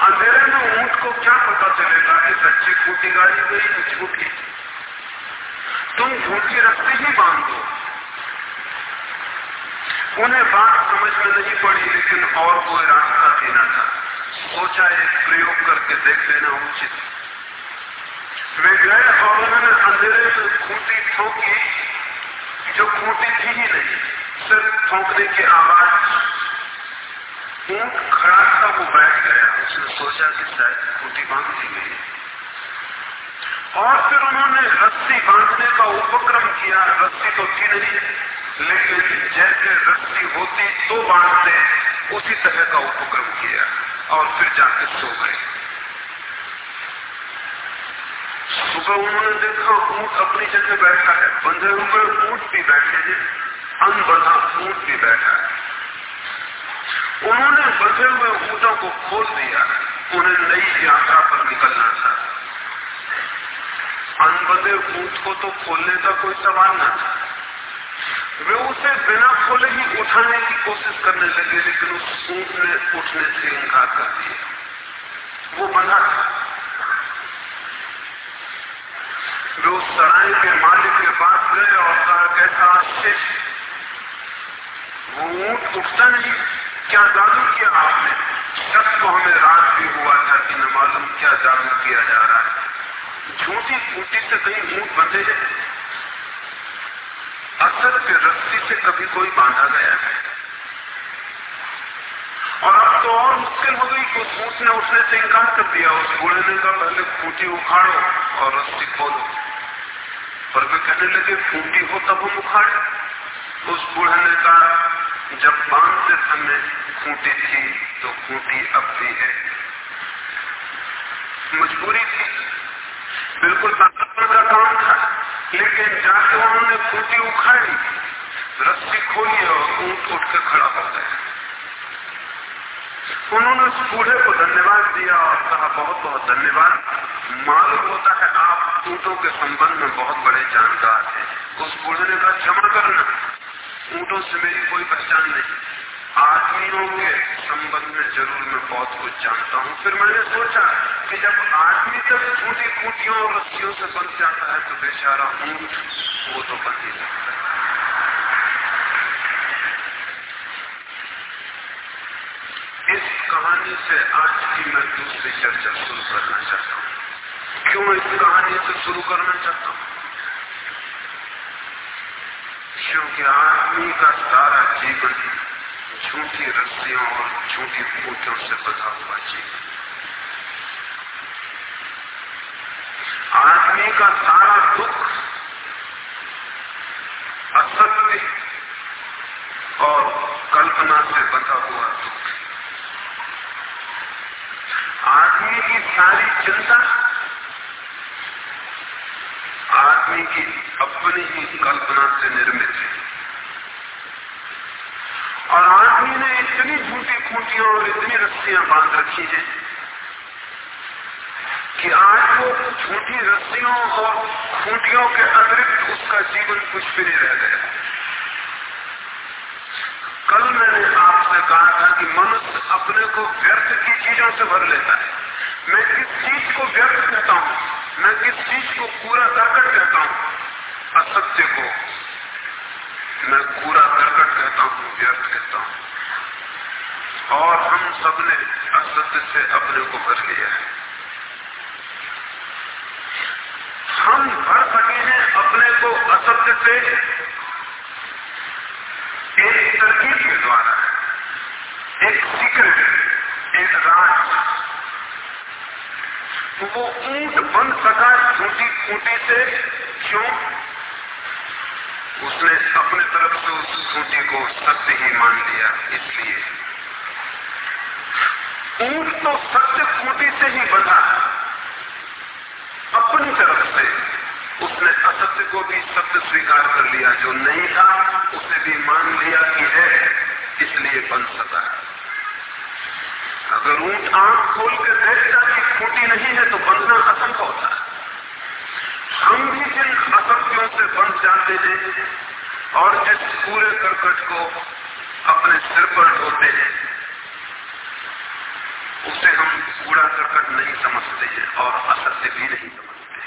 अंधेरे में ऊँट को क्या पता चलेगा? कि सच्ची खूटी गाड़ी गई है झूठी तुम झूठी रस्सी ही बाँध। दो उन्हें बात समझ में नहीं पड़ी, लेकिन और कोई रास्ता भी न था। सोचा एक प्रयोग करके देख लेना उचित। वे गए और उन्होंने अंधेरे में खूंटी ठोकी, जो खूंटी थी ही नहीं, सिर्फ़ ठोकने की आवाज़। ऊँट खड़ा था वो बैठ उसने सोचा कि शायद खूंटी बाँध दी गई और फिर उन्होंने रस्सी बांधने का उपक्रम किया। रस्सी तो थी नहीं, लेकिन जैसे रस्सी होती तो बांधते। उसी तरह का उपक्रम किया और फिर जाके सो गए। सुबह उन्होंने देखा, ऊँट अपनी जगह बैठा है। बंधे हुए ऊँट भी बैठे हैं, अनबंधा ऊँट भी बैठा उन्होंने बंधे हुए ऊंटों को खोल दिया। उन्हें नई यात्रा पर निकलना था। अनबंधे ऊँट को तो खोलने का कोई सवाल न था। वे उसे बिना खोले ही उठाने की कोशिश करने लगे, लेकिन उस ऊँट ने उठने से इनकार कर दिया। वो बना था। वे उस सराय के मालिक के पास गए और कहा, कैसा आश्चर्य वो ऊँट उठता नहीं क्या जादू किया आपने? शक तो हमें रात भी हुआ था कि न मालूम क्या जादू किया जा रहा है। झूठी फूटी से कहीं ऊँट बंधे हैं असल के रस्सी से कभी कोई बांधा गया है। और अब तो और मुश्किल हो गई कि ऊँट ने उठने से इनकार कर दिया। उस बूढ़े ने कहा, पहले फूटी उखाड़ो और रस्सी खोलो। पर वे कहने लगे, फूटी हो तब हम उखाड़े। उस बूढ़े ने कहा जब बांधते समय खूंटी थी तो खूंटी अब भी है। मजबूरी थी। बिल्कुल का काम था, लेकिन जाके उन्होंने खूंटी उखाड़ी, रस्सी खोली और ऊँट उठ के खड़ा हो गया। उन्होंने उस बूढ़े को धन्यवाद दिया और कहा, बहुत बहुत धन्यवाद। मालूम होता है आप ऊंटों के संबंध में बहुत बड़े जानकार हैं। उस बूढ़े ने कहा, क्षमा करना। ऊंटों से मेरी कोई पहचान नहीं। आदमियों के संबंध में ज़रूर मैं बहुत कुछ जानता हूँ। फिर मैंने सोचा कि जब आदमी तक छोटी खूटियों और रस्सियों से बन जाता है तो बेचारा ऊँट वो तो बन ही सकता है। इस कहानी से आज की मैं दूसरी चर्चा शुरू करना चाहता हूँ। क्यों इस कहानी से शुरू करना चाहता हूँ? क्योंकि आदमी का सारा जीवन झूठी रस्सियों और झूठी फूटियों से बधा हुआ जीवन। आदमी का सारा दुख, असत्य और कल्पना से बंधा हुआ दुख। आदमी की सारी चिंता आदमी की अपनी ही कल्पना से निर्मित है। और आदमी ने इतनी झूठी खूंटियाँ और इतनी रस्सियाँ बाँध रखी हैं कि आज वो झूठी रस्सियों और खूंटियों के अतिरिक्त उसका जीवन कुछ भी नहीं रह गया। कल मैंने आपसे कहा था कि मनुष्य अपने को व्यर्थ की चीज़ों से भर लेता है। मैं किस चीज़ को व्यर्थ कहता हूँ। मैं किस चीज़ को पूरा करकट कहता हूँ? असत्य को। मैं पूरा करकट कहता हूँ, व्यर्थ कहता हूँ। और हम सबने असत्य से अपने को भर लिया है। हम भर सके हैं अपने को असत्य से एक तरकीब के द्वारा एक सीक्रेट एक राज तो वो ऊँट बन सका झूठी खूंटी से? क्यों? उसने अपने तरफ़ से उस खूंटी को सत्य ही मान लिया, इसलिए। ऊँट तो सत्य खूंटी से ही बना अपनी तरफ़ से उसने असत्य को भी सत्य स्वीकार कर लिया, जो नहीं था, उसे भी मान लिया कि है, इसलिए बन सका। अगर ऊँट आँख खोल के देखता कि खूटी नहीं है तो बंधना असंभव था हम भी जिन असत्यों से बंध जाते हैं और जिस पूरे करकट को अपने सिर पर ढोते हैं, उसे हम कूड़ा करकट नहीं समझते हैं और असत्य भी नहीं समझते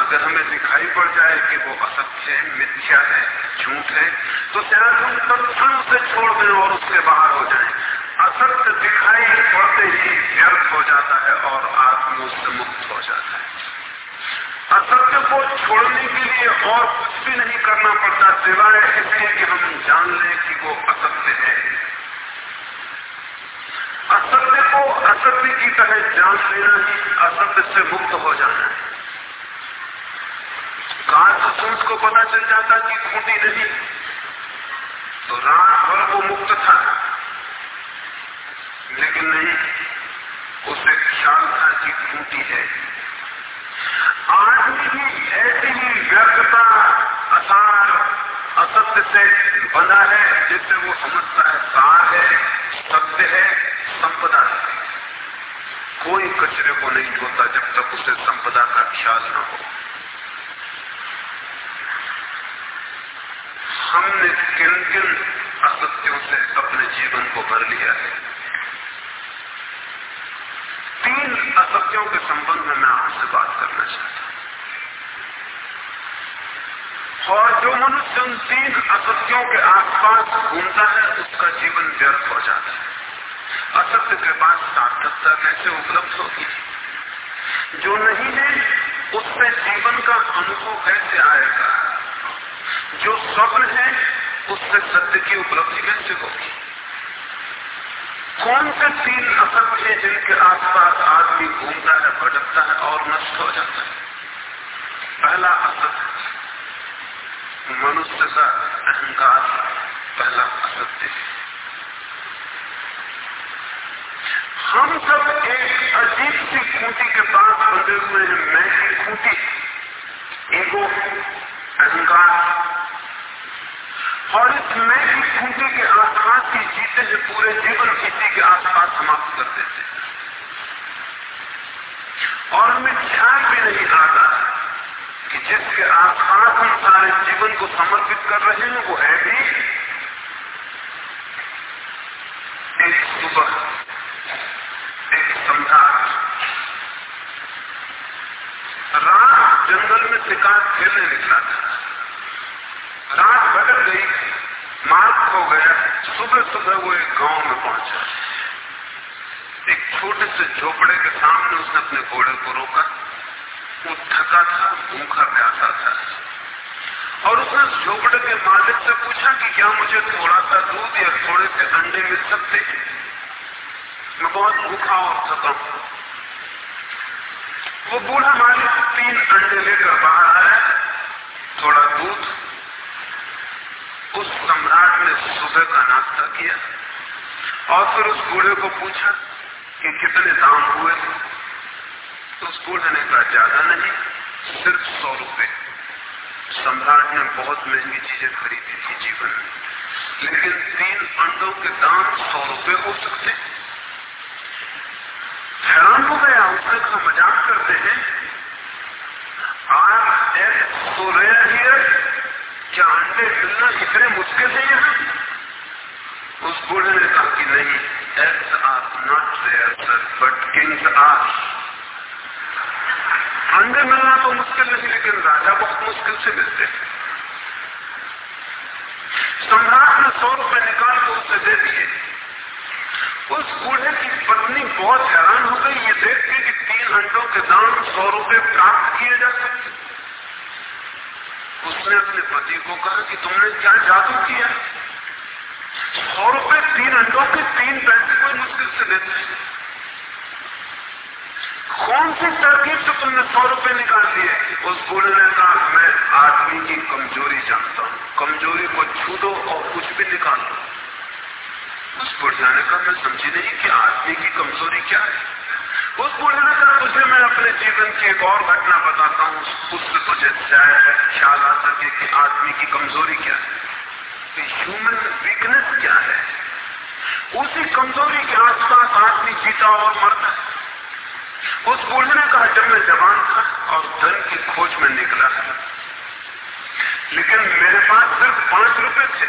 अगर हमें दिखाई पड़ जाए कि वो असत्य है, मिथ्या है, झूठ है तो शायद हम तत्क्षण उसे छोड़ दें और उससे बाहर हो जाएँ। असत्य दिखाई पड़ते ही व्यर्थ हो जाता है और आत्मा उससे मुक्त हो जाता है। असत्य को छोड़ने के लिए और कुछ भी नहीं करना पड़ता, सिवाय इसलिए कि हम जान लें कि वो असत्य है। असत्य को असत्य की तरह जान लेना ही असत्य से मुक्त हो जाना है। कांत को पता चल जाता कि खूटी नहीं तो रात भर वो मुक्त था। लेकिन नहीं उसे ख्याल था कि खूटी है। आज भी ऐसी ही व्यर्थता, असार, असत्य से बना है, जिससे वो समझता है, सार है, सत्य है, संपदा है। कोई कचरे को नहीं ढोता जब तक उसे संपदा का ख्याल न हो। हमने किन किन असत्यों से अपने जीवन को भर लिया है? तीन असत्यों के संबंध में मैं आपसे बात करना चाहता हूँ। और जो मनुष्य उन तीन असत्यों के आसपास घूमता है, उसका जीवन व्यर्थ हो जाता है। असत्य के पास सार्थकता कैसे उपलब्ध होगी? जो नहीं है, उससे जीवन का अनुभव कैसे आएगा? जो स्वप्न है, उससे सत्य की उपलब्धि कैसे होगी? कौन से तीन असत्य जिनके आसपास आदमी घूमता है, भटकता है और नष्ट हो जाता है? पहला असत्य मनुष्य का अहंकार पहला असत्य है। हम सब एक अजीब सी खूंटी के पास बंधे हुए हैं मैं की खूंटी। ईगो, अहंकार। और इस मैं की खूंटी के आसपास ही जीते हैं पूरे जीवन इसी के आसपास समाप्त कर देते हैं। और हमें ध्यान भी नहीं आता कि जिसके आसपास हम सारे जीवन को समर्पित कर रहे हैं, वो है भी एक सुबह, एक सम्राट रात जंगल में शिकार खेलने निकला था। रात भटक गई मार्ग खो गया, सुबह सुबह वो एक गाँव में पहुँचा। एक छोटे से झोपड़े के सामने उसने अपने घोड़े को रोका। वो थका था, भूखा, प्यासा था। और उसने झोपड़े के मालिक से पूछा कि क्या मुझे थोड़ा सा दूध या थोड़े से अंडे मिल सकते हैं? मैं बहुत भूखा और थका हूँ। वो बूढ़ा मालिक तीन अंडे लेकर बाहर आया। थोड़ा दूध रुपए का नाश्ता किया और फिर उस बूढ़े को पूछा कि कितने दाम हुए? तो उस बूढ़े ने कहा, ज़्यादा नहीं, सिर्फ़ सौ रुपए। सम्राट ने बहुत महँगी चीज़ें खरीदी थी जीवन में, लेकिन तीन अंडों के दाम सौ रुपए हो सकते हैरान हो गया उसने कहा मज़ाक करते हैं। आज एस सो अंडे मिलना इतने मुश्किल है यहाँ उस बूढ़े ने कहा कि नहीं eggs are not rare sir but kings are अंडे मिलना तो मुश्किल नहीं, लेकिन राजा बहुत मुश्किल से मिलते हैं। सम्राट ने सौ रुपए निकाल के उसे दे दिए। उस बूढ़े की पत्नी बहुत हैरान हो गई। ये देख के कि तीन अंडों के दाम सौ रुपए प्राप्त किए जा सकते उसने अपने पति को कहा कि तुमने क्या जादू किया? सौ रुपए, तीन अंडों के तीन पैसे कोई मुश्किल से देते हैं। कौन सी तरकीब से तुमने सौ रुपए निकाल दिए उस बूढ़े ने कहा, मैं आदमी की कमज़ोरी जानता हूँ। कमज़ोरी को छू दो और कुछ भी निकाल। दो उस बुढ़िया ने कहा, मैं समझी नहीं कि आदमी की कमज़ोरी क्या है। उस बूढ़े ने कहा तुझे मैं अपने जीवन की एक और घटना बताता हूँ। उससे तुझे शायद ख्याल आ सके कि आदमी की कमज़ोरी क्या है। ह्यूमन वीकनेस क्या है? उसी कमज़ोरी के आसपास आदमी जीता और मरता उस बूढ़े ने कहा जब मैं जवान था और धन की खोज में निकला था लेकिन मेरे पास सिर्फ़ पाँच रुपए थे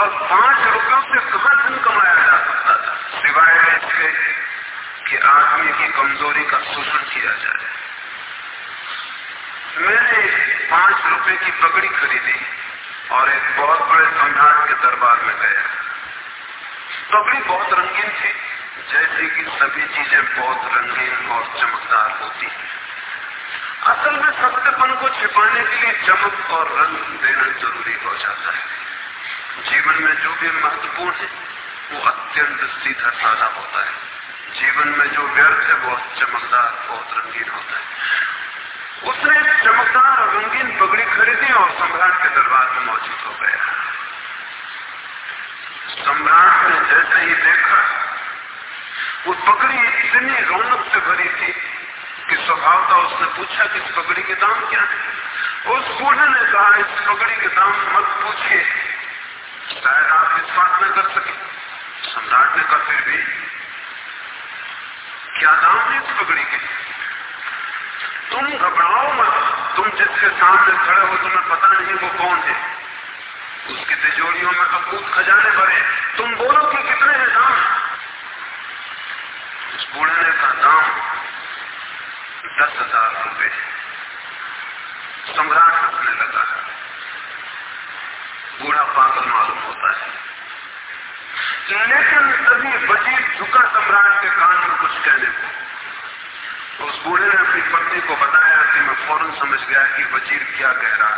और पाँच रुपयों से कहा धन कमाया जा सकता था? सिवाय कि आदमी की कमज़ोरी का शोषण किया जाए। मैंने पाँच रुपए की पगड़ी खरीदी और एक बहुत बड़े सम्राट के दरबार में गया। पगड़ी बहुत रंगीन थी, जैसे कि सभी चीज़ें बहुत रंगीन और चमकदार होती हैं। असल में सत्यपन को छिपाने के लिए चमक और रंग देना ज़रूरी हो जाता है। जीवन में जो भी महत्वपूर्ण है, वो अत्यंत सीधा साधा होता है। जीवन में जो व्यर्थ है बहुत चमकदार बहुत रंगीन होता है। उसने चमकदार और रंगीन पगड़ी खरीदी और सम्राट के दरबार में मौजूद हो गया। सम्राट ने जैसे ही देखा, वो पगड़ी इतनी रौनक से भरी थी कि स्वभाव था उसने पूछा कि इस पगड़ी के दाम क्या है? उस बूढ़े ने कहा, इस पगड़ी के दाम मत पूछिए। शायद आप इस बात न कर सके। सम्राट ने कहा, फिर भी क्या दाम है इस पगड़ी के? तुम घबराओ मत। तुम जिसके सामने खड़े हो, तुम्हें पता नहीं वो कौन है। उसकी तिजोरियों में अकूत खजाने भरे। तुम बोलो कि कितने हैं दाम उस बूढ़े का दाम दस हज़ार रुपए सम्राट हंसने लगा। बूढ़ा पागल मालूम होता है। लेकिन तभी वज़ीर झुका सम्राट के कान में कुछ कहने को उस बूढ़े ने अपनी पत्नी को बताया कि मैं फ़ौरन समझ गया कि वज़ीर क्या कह रहा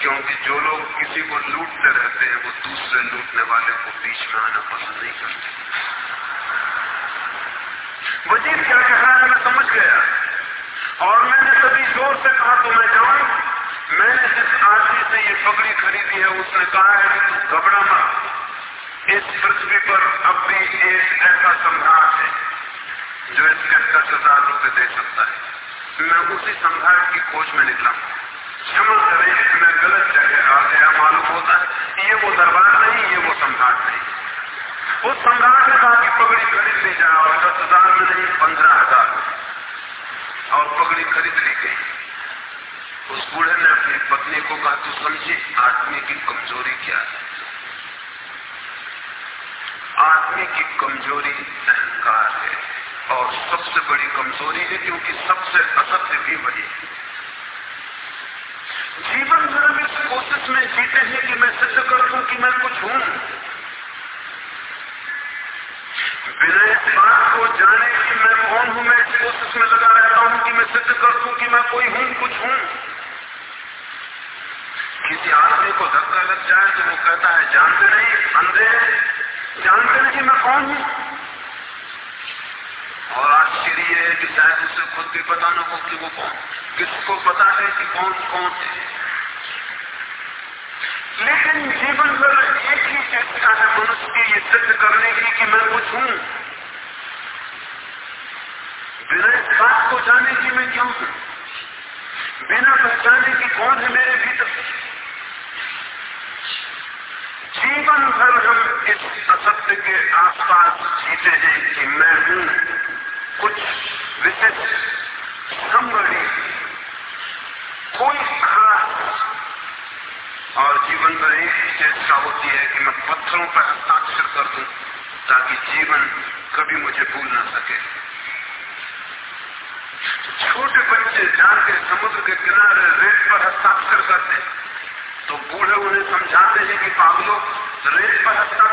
क्योंकि जो लोग किसी को लूटते रहते हैं, वो दूसरे लूटने वाले को बीच में आना पसंद नहीं करते। वज़ीर क्या कह रहा है, मैं समझ गया। और मैंने तभी ज़ोर से कहा तो मैं जाऊँ? मैंने जिस आदमी से ये पगड़ी खरीदी है, उसने कहा है घबरा मत। इस पृथ्वी पर अब भी एक ऐसा सम्राट है, जो इसके दस हज़ार रुपए दे सकता है। मैं उसी सम्राट की खोज में निकला क्षमा करें, मैं गलत जगह आ गया, मालूम होता है। ये वो दरबार नहीं, ये वो सम्राट नहीं। उस सम्राट ने कहा कि पगड़ी खरीद ली जाए, और दस हज़ार में नहीं पंद्रह हज़ार। और पगड़ी खरीद ली गई। उस बूढ़े ने अपनी पत्नी को कहा, तू समझी आदमी की कमज़ोरी क्या है? आदमी की कमज़ोरी अहंकार है और सबसे बड़ी कमज़ोरी है क्योंकि सबसे असत्य भी वही है। जीवन भर इस कोशिश में जीते हैं कि मैं सिद्ध कर दूँ कि मैं कुछ हूँ। बिना इस बात को जाने कि मैं कौन हूँ? मैं इस कोशिश में लगा रहता हूँ कि मैं सिद्ध कर दूँ कि मैं कोई हूँ, कुछ हूँ। किसी आदमी को धक्का लग जाए तो वो कहता है, जानते नहीं, अंधे नहीं, मैं कौन हूँ? और आश्चर्य यह है कि शायद उसे खुद भी पता न हो कि वो कौन। किसको पता है कि कौन कौन है? लेकिन जीवन भर एक ही चेष्टा है मनुष्य की, ये सिद्ध करने की कि मैं कुछ हूँ। बिना इस बात को जाने की मैं क्यों हूँ? बिना पहचाने की कौन है मेरे भीतर? जीवन भर हम इस असत्य के आसपास जीते हैं कि मैं हूँ कुछ विशिष्ट संबड़ी कोई खास और जीवन भर एक ही चेष्टा होती है कि मैं पत्थरों पर हस्ताक्षर कर दूँ, ताकि जीवन कभी मुझे भूल ना सके। छोटे बच्चे जाके समुद्र के किनारे रेत पर हस्ताक्षर करते तो बूढ़े उन्हें समझाते हैं कि पागलों, रेत पर हस्ताक्षर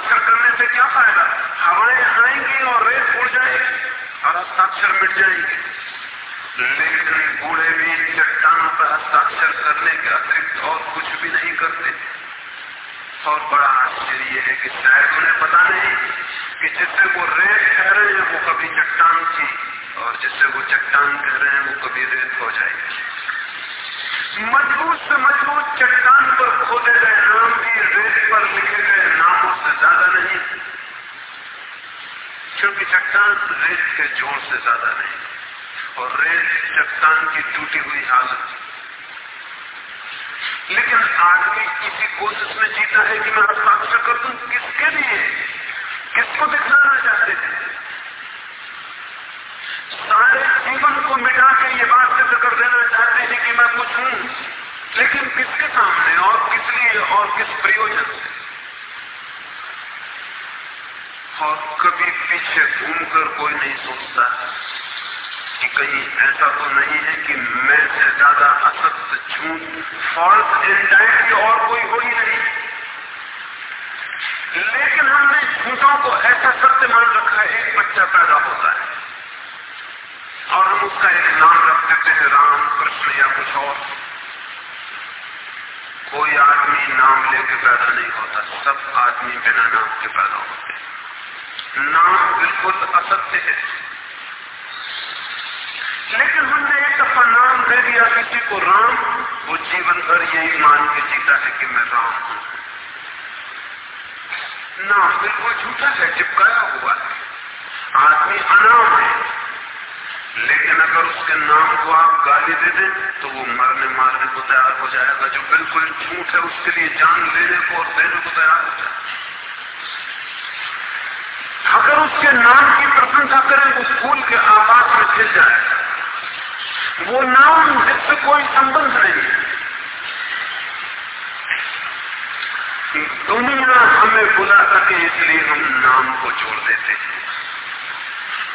से क्या फ़ायदा? हवाएँ आएँगी और रेत उड़ जाएगी, और हस्ताक्षर मिट जाएँगे। लेकिन बूढ़े भी चट्टान पर हस्ताक्षर करने के अतिरिक्त और कुछ भी नहीं करते। और बड़ा आश्चर्य है कि शायद उन्हें पता नहीं कि जिससे वो रेत कह रहे हैं, वो कभी चट्टान थी, और जिससे वो चट्टान कह रहे हैं, वो कभी रेत हो जाएगी। मज़बूत से मज़बूत चट्टान पर खोदे गए नाम भी रेत पर लिखे गए नामों से ज़्यादा नहीं, क्योंकि चट्टान रेत के ज़ोर से ज़्यादा नहीं। और रेत चट्टान की टूटी हुई हालत। लेकिन आदमी इसी कोशिश में जीता है कि मैं हस्ताक्षर कर दू, किसके लिए? किसको दिखाना चाहते थे सारे जीवन को मिटा के ये बात सिद्ध कर देना चाहते हैं कि मैं कुछ हूँ लेकिन किसके सामने और किस लिए और किस प्रयोजन से और कभी पीछे घूमकर कोई नहीं सोचता कि कहीं ऐसा तो नहीं है कि मैं से ज़्यादा असत्य फॉल्स एंजाइटी और कोई हो ही नहीं। लेकिन हमने झूठों को ऐसा सत्य मान रखा है, एक बच्चा पैदा होता है। और हम उसका एक नाम रख देते हैं, राम कृष्ण या कुछ और। कोई आदमी नाम लेके पैदा नहीं होता, सब आदमी बिना नाम के पैदा होते नाम बिल्कुल असत्य है। लेकिन हमने एक दफ़ा नाम दे दिया किसी को, राम। जीवन भर यही मान के जीता है कि मैं राम हूँ। नाम बिल्कुल झूठा है, चिपकाया हुआ है। आदमी अनाम है। लेकिन अगर उसके नाम को आप गाली दे दें तो वो मरने मारने को तैयार हो जाएगा, जो बिल्कुल झूठ है, उसके लिए जान लेने को और देने को तैयार हो जाए अगर उसके नाम की प्रशंसा करें तो फूल के आवाज़ में खिल जाएगा। वो नाम जिससे कोई संबंध नहीं है। दुनिया हमें बुला सके, इसलिए हम नाम को जोड़ देते हैं।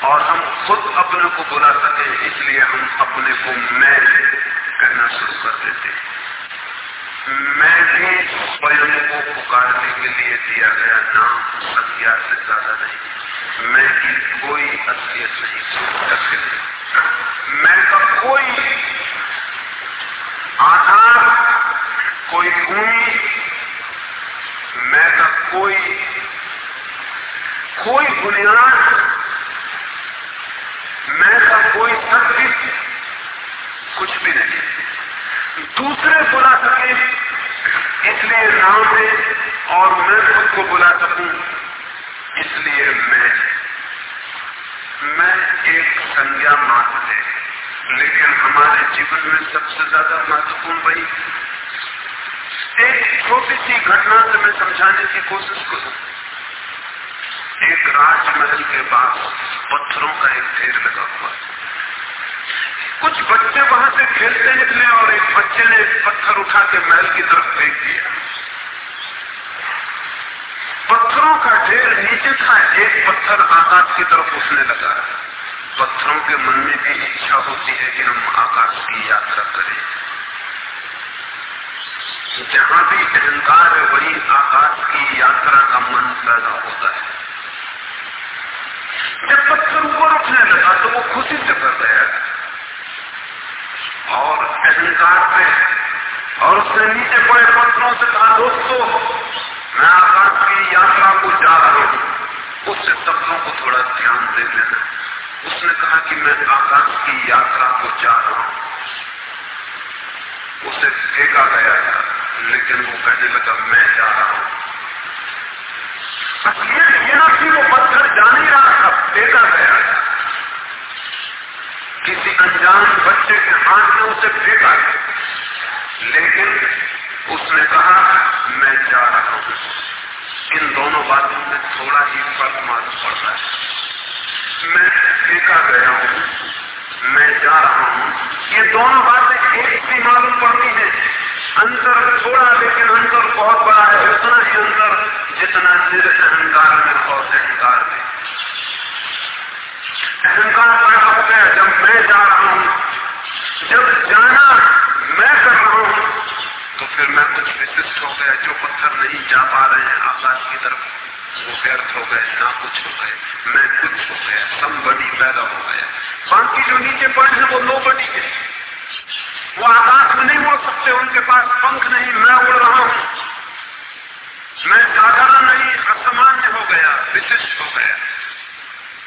और हम खुद अपने को बुला सके, इसलिए हम अपने को मैं कहना शुरू कर देते हैं। मैं भी स्वयं को पुकारने के लिए दिया गया नाम संज्ञा से ज़्यादा नहीं। मैं की कोई असलियत नहीं। मैं का कोई आधार, कोई भूमि मैं का कोई कोई बुनियाद, मैं का कोई सत्य कुछ भी नहीं। दूसरे बुला सके, इसलिए नाम है और मैं खुद को बुला सकूँ, इसलिए मैं मैं एक संज्ञा मात्र है। लेकिन हमारे जीवन में सबसे ज़्यादा महत्वपूर्ण वही एक छोटी सी घटना से मैं समझाने की कोशिश करूँ। एक राजमहल के पास पत्थरों का एक ढेर लगा हुआ कुछ बच्चे वहाँ से खेलते निकले और एक बच्चे ने पत्थर उठा के महल की तरफ़ फेंक दिया। पत्थरों का ढेर नीचे था, एक पत्थर आकाश की तरफ़ उठने लगा। पत्थरों के मन में भी इच्छा होती है कि हम आकाश की यात्रा करें। जहाँ भी अहंकार है वही आकाश की यात्रा का मन पैदा होता है। जब पत्थर ऊपर उठने लगा तो वो खुशी से कर गया और अहंकार पे और उसने नीचे पड़े पत्थरों से कहा, दोस्तों, मैं आकाश की यात्रा को जा रहा हूँ। उससे शब्दों को थोड़ा ध्यान दे लेना। उसने कहा कि मैं आकाश की यात्रा को जा रहा हूँ। उसे फेंका गया था। लेकिन वो कहने लगा, मैं जा रहा हूँ। असलियत ये ना कि वो पत्थर जा नहीं रहा था फेंका गया। किसी अनजान बच्चे के हाथ में उसे फेंका लेकिन उसने कहा, मैं जा रहा हूँ। इन दोनों बातों में थोड़ा ही फ़र्क मालूम पड़ता है। मैं फेंका गया हूँ, मैं जा रहा हूँ। ये दोनों बातें एक सी मालूम पड़ती है। अंतर थोड़ा, लेकिन अंतर बहुत बड़ा है। उतना ही अंतर जितना निर अहंकार में और अहंकार में। अहंकार बड़ा हो गया जब मैं जा रहा हूँ। जब जाना मैं कर रहा हूँ तो फिर मैं कुछ विशिष्ट हो गया, जो पत्थर नहीं जा पा रहे हैं, आकाश की तरफ़, वो व्यर्थ हो गए, ना कुछ हो गए। मैं कुछ हो गया सम बड़ी पैदा हो गया। बाकी जो नीचे पड़े हैं, वो नो बड़ी है। वो आकाश में नहीं उड़ सकते, उनके पास पंख नहीं, मैं उड़ रहा हूँ। मैं साधारण नहीं, असामान्य हो गया, विशिष्ट हो गया।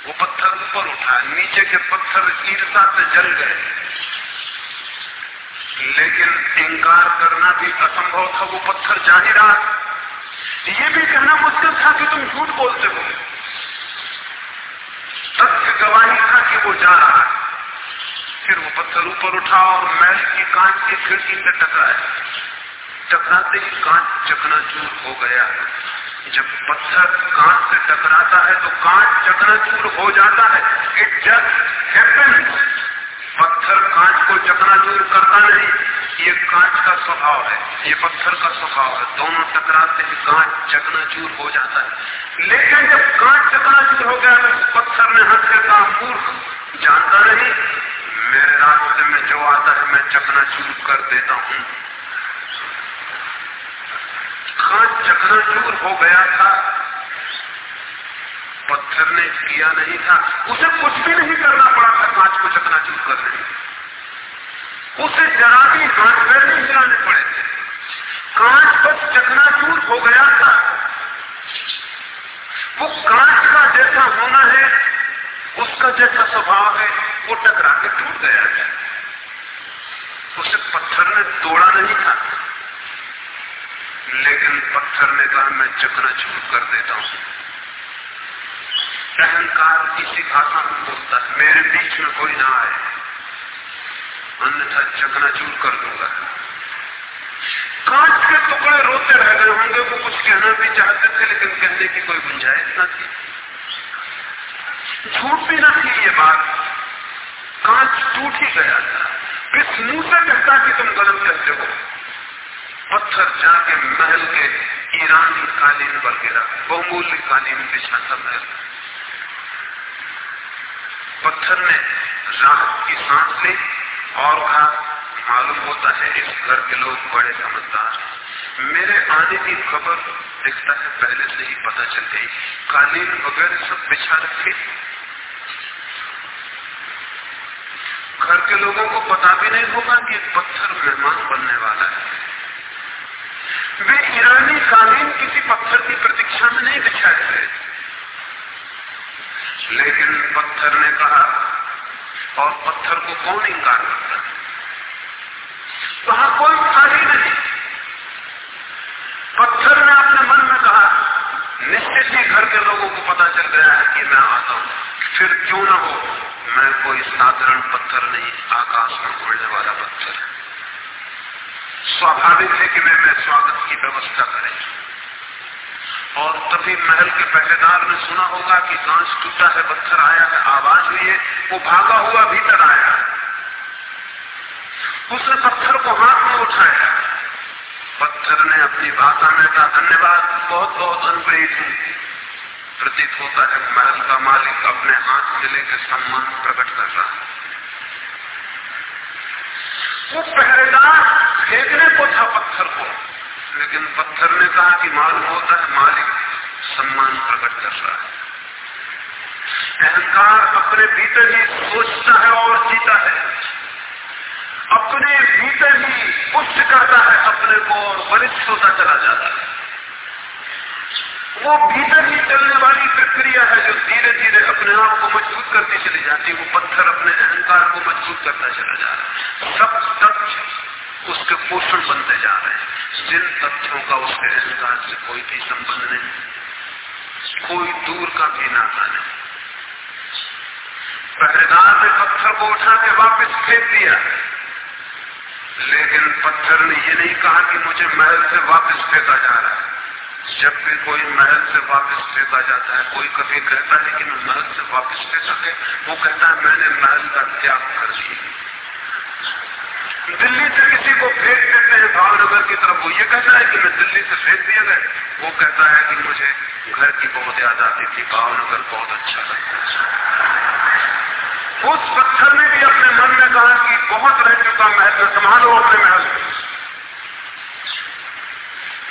वो पत्थर ऊपर उठा, नीचे के पत्थर ईर्षा से जल गए। लेकिन इंकार करना भी असंभव था, वो पत्थर जा ही रहा। ये भी कहना मुश्किल था कि तुम झूठ बोलते हो। तथ्य गवाही था कि वो जा रहा है। फिर वो पत्थर ऊपर उठा और महल की कांच की खिड़की से टकराया। टकराते ही कांच चकनाचूर हो गया। जब पत्थर कांच से टकराता है तो कांच चकनाचूर हो जाता है। इट जस्ट हैपन पत्थर कांच को चकनाचूर करता नहीं। ये कांच का स्वभाव है। ये पत्थर का स्वभाव है। दोनों टकराते ही कांच चकनाचूर हो जाता है। लेकिन जब कांच चकनाचूर हो गया तो पत्थर ने हंस के कहा मूर्ख जानता नहीं। मेरे रास्ते में जो आता है मैं चकनाचूर कर देता हूँ। खान कांच चकनाचूर हो गया था। पत्थर ने किया नहीं था। उसे कुछ भी नहीं करना पड़ा था। कांच को चकनाचूर करने उसे जरा भी हाथ पैर नहीं हिलाने पड़े थे। कांच बस चकनाचूर हो गया था। वो कांच का जैसा होना है, उसका जैसा स्वभाव है। वो टकरा के टूट गया था उसे पत्थर ने तोड़ा नहीं था। लेकिन पत्थर ने कहा, मैं चकनाचूर कर देता हूँ। अहंकार इसी भाषा में बोलता है, मेरे बीच में कोई ना आए। अन्यथा चकनाचूर कर दूँगा। कांच के टुकड़े रोते रह गए होंगे, वो कुछ कहना भी चाहते थे, लेकिन कहने की कोई गुंजाइश ना थी। झूठ भी ना थी ये बात। कांच टूट ही गया था। किस मुँह से कहता कि तुम गलत कहते हो। पत्थर जाके महल के ईरानी कालीन पर गिरा। बहुमूल्य कालीन बिछा था महल। पत्थर ने राहत की सांस ली और कहा, मालूम होता है इस घर के लोग बड़े समझदार मेरे आने की खबर दिखता है पहले से ही पता चल गई। कालीन वगैरह सब बिछा रखे। घर के लोगों को पता भी नहीं होगा कि पत्थर मेहमान बनने वाला है। वे ईरानी कालीन किसी पत्थर की प्रतीक्षा में नहीं बिछाए थे। लेकिन पत्थर ने कहा, और पत्थर को कौन इंकार करता वहाँ कोई खाली नहीं। पत्थर ने अपने मन में कहा, निश्चित ही घर के लोगों को पता चल गया है कि मैं आता हूँ। फिर क्यों ना हो? मैं कोई साधारण पत्थर नहीं, आकाश में उड़ने वाला पत्थर। स्वाभाविक है कि वे मैं स्वागत की व्यवस्था करें। और तभी महल के पहरेदार ने सुना होगा कि कांच टूटा है, पत्थर आया है, आवाज़ हुई है, वो भागा हुआ भीतर आया उसने पत्थर को हाथ में उठाया। पत्थर ने अपनी भाषा में कहा, धन्यवाद बहुत बहुत हूँ प्रतीत होता है महल का मालिक अपने हाथ में लेकर सम्मान प्रकट कर रहा है। वो पहरेदार फेंकने को था पत्थर को। लेकिन पत्थर ने कहा कि मालूम होता है मालिक सम्मान प्रकट कर रहा है। अहंकार अपने भीतर ही सोचता है और जीता है। अपने भीतर ही पुष्ट करता है अपने को और वरिष्ठ होता चला जाता है। वो भीतर ही चलने वाली प्रक्रिया है जो धीरे धीरे अपने आप को मज़बूत करती चली जाती है। वो पत्थर अपने अहंकार को मज़बूत करता चला जा रहा है। सब तथ्य उसके पोषण बनते जा रहे हैं। जिन तथ्यों का उसके अहंकार से कोई भी संबंध नहीं, कोई दूर का भी नाता नहीं। पहरेदार ने पत्थर को उठा के वापस फेंक दिया। लेकिन पत्थर ने ये नहीं कहा कि मुझे महल से वापस फेंका जा रहा है। जब भी कोई महल से वापस फेंका जाता है, कोई कभी कहता है कि मैं महल से वापस फेंका गया वो कहता है, मैंने महल का त्याग कर दिया। दिल्ली से किसी को फेंक देते हैं, भावनगर की तरफ़ वो ये कहता है कि मैं दिल्ली से फेंक दिया गया। वो कहता है कि मुझे घर की बहुत याद आती थी, भावनगर बहुत अच्छा लगता उस पत्थर ने भी अपने मन में कहा कि बहुत रह चुका महल में संभालो अपने महल।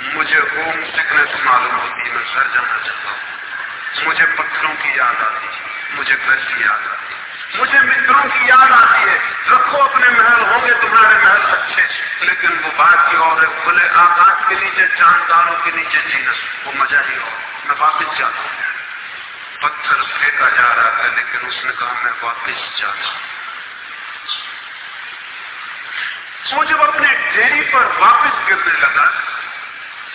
मुझे होम सिकनेस मालूम होती, मैं घर जाना चाहता हूँ। मुझे पत्थरों की याद आती है मुझे घर की याद आती। है मुझे मित्रों की याद आती है। रखो अपने महल, होंगे तुम्हारे महल अच्छे। लेकिन वो बात की और है, खुले आकाश के नीचे चांदारों के नीचे जीना वो मज़ा ही और। मैं वापिस जाता हूँ। पत्थर फेंका जा रहा है, लेकिन उसने कहा, मैं वापिस जाता हूँ। वो जब अपने डेरी पर वापस गिरने लगा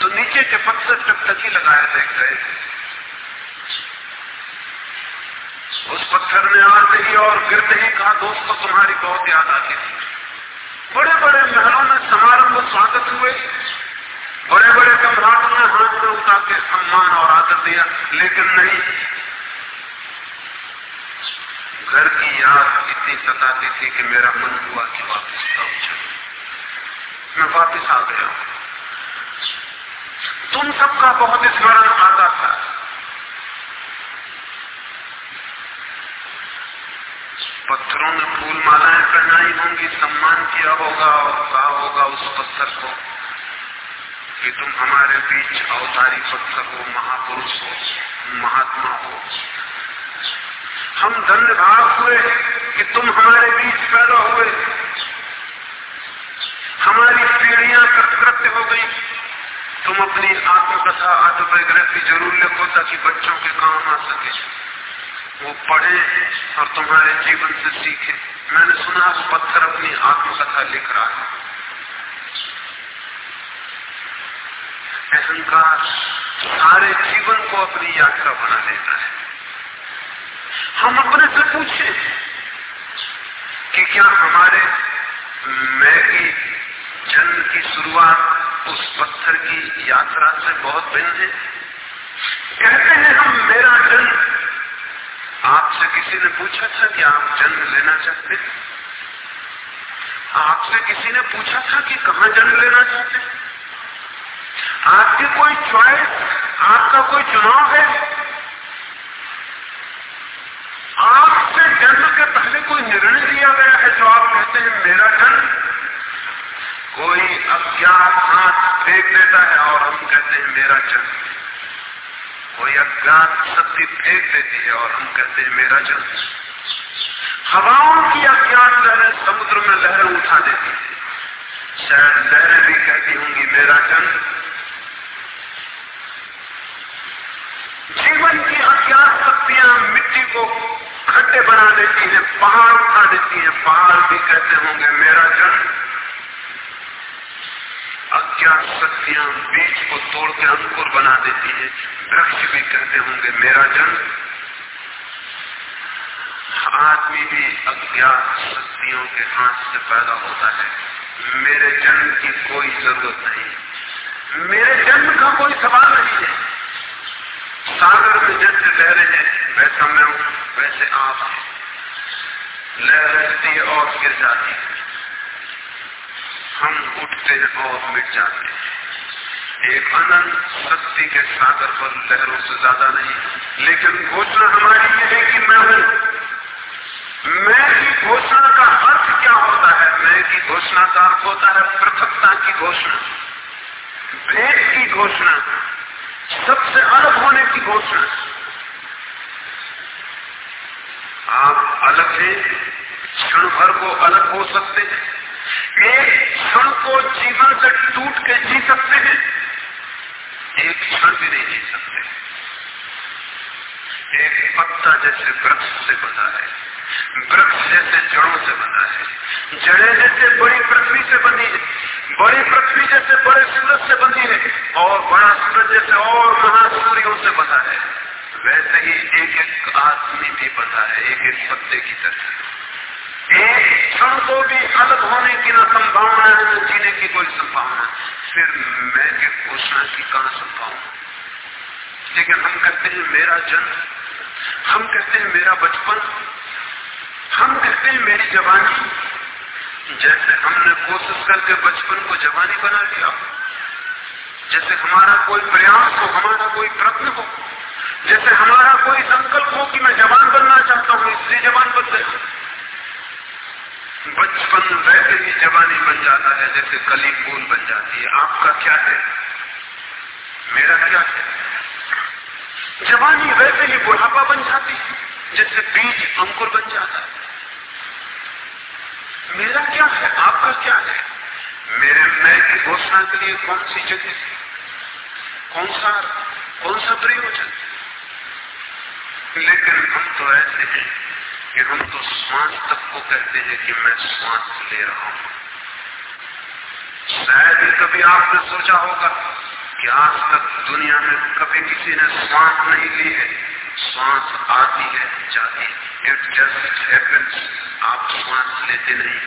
तो नीचे के पत्थर टकटकी लगाए देख गए उस पत्थर ने आते ही और गिरते ही कहा, दोस्तों तुम्हारी बहुत याद आती थी। बड़े बड़े महलों में समारंभ स्वागत हुए। बड़े बड़े सम्राटों ने हाथ में उठा के सम्मान और आदर दिया, लेकिन नहीं। घर की याद इतनी सताती थी कि मेरा मन हुआ कि वापस मैं वापस आ गया हूँ। तुम सबका बहुत स्मरण आता था। पत्थरों में फूल मालाएँ पहनाई होंगी, सम्मान किया होगा और कहा होगा उस पत्थर को कि तुम हमारे बीच अवतारी पत्थर हो, महापुरुष हो, महात्मा हो। हम धन्य भाव हुए कि तुम हमारे बीच पैदा हुए। हमारी पीढ़ियाँ कृत्य हो गई। तुम अपनी आत्मकथा ऑटोबायोग्राफी ज़रूर लिखो ताकि बच्चों के काम आ सके। वो पढ़े और तुम्हारे जीवन से सीखे। मैंने सुना पत्थर अपनी आत्मकथा लिख रहा है। अहंकार सारे जीवन को अपनी यात्रा बना लेता है। हम अपने से पूछे कि क्या हमारे मैं की जन्म की शुरुआत उस पत्थर की यात्रा से बहुत भिन्न है। कहते हैं, हम मेरा जन्म आपसे किसी ने पूछा था कि आप जन्म लेना चाहते आपसे किसी ने पूछा था कि कहा जन्म लेना चाहते आपकी कोई चॉइस आपका कोई चुनाव है? आपसे जन्म के पहले कोई निर्णय लिया गया है जो आप कहते हैं, मेरा जन्म कोई अज्ञात हाथ फेंक देता है और हम कहते हैं, मेरा जन्म। कोई अज्ञात शक्ति फेंक देती है और हम कहते हैं, मेरा जन्म। हवाओं की अज्ञात लहरें समुद्र में लहरें उठा देती है। शायद लहरें भी कहती होंगी, मेरा जन्म। जीवन की अज्ञात शक्तियाँ मिट्टी को खड्डे बना देती हैं, पहाड़ उठा देती हैं। पहाड़ भी कहते होंगे, मेरा जन्म। अज्ञात शक्तियाँ बीज को तोड़ के अंकुर बना देती है। वृक्ष भी कहते होंगे, मेरा जन्म आदमी भी अज्ञात शक्तियों के हाथ से पैदा होता है। मेरे जन्म की कोई ज़रूरत नहीं। मेरे जन्म का कोई सवाल नहीं है। सागर में जैसे लहरें हैं, वैसा मैं हूँ, वैसे आप हैं। लहर और गिर जाती है। हम उठते हैं और मिट जाते हैं। एक अनंत शक्ति के सागर पर लहरों से ज़्यादा नहीं, लेकिन घोषणा हमारी ये है कि मैं हूँ। मैं की घोषणा का अर्थ क्या होता है? मैं की घोषणा का अर्थ होता है पृथकता की घोषणा, भेद की घोषणा, सबसे अलग होने की घोषणा। आप अलग हैं, क्षण भर को अलग हो सकते हैं। एक क्षण को जीवन से टूट के जी सकते हैं, एक क्षण भी नहीं जी सकते। एक पत्ता जैसे वृक्ष से बना है, वृक्ष जैसे जड़ों से बना है। जड़े जैसे बड़ी पृथ्वी से बनी है, बड़ी पृथ्वी जैसे बड़े सूरज से बनी है, और बड़ा सूरज जैसे और महासूर्यों से बना है। वैसे ही एक एक आदमी भी बना है एक एक पत्ते की तरह। एक क्षण को भी अलग होने की न संभावना है, न जीने की कोई संभावना फिर मैं के घोषणा की कहा संभावना लेकिन हम कहते हैं, मेरा जन्म, हम कहते हैं, मेरा बचपन, हम कहते हैं, मेरी जवानी। जैसे हमने कोशिश करके बचपन को जवानी बना लिया, जैसे हमारा कोई प्रयास हो, हमारा कोई प्रश्न हो, जैसे हमारा कोई संकल्प हो कि मैं जवान बनना चाहता हूँ, इसलिए जवान बन गया बचपन वैसे ही जवानी बन जाता है, जैसे कली फूल बन जाती है। आपका क्या है? मेरा क्या है? जवानी वैसे ही बुढ़ापा बन जाती है जैसे बीज अंकुर बन जाता है। मेरा क्या है? आपका क्या है? मेरे, मैं की घोषणा के लिए कौन सी जगह कौन सा कौन सा प्रयोजन? लेकिन हम तो ऐसे हैं। कि हम तो श्वास तक को कहते हैं कि मैं श्वास ले रहा हूँ। शायद ही कभी आपने सोचा होगा कि आज तक दुनिया में कभी किसी ने श्वास नहीं ली है। श्वास आती है, जाती है। इट जस्ट हैपन्स आप श्वास लेते नहीं।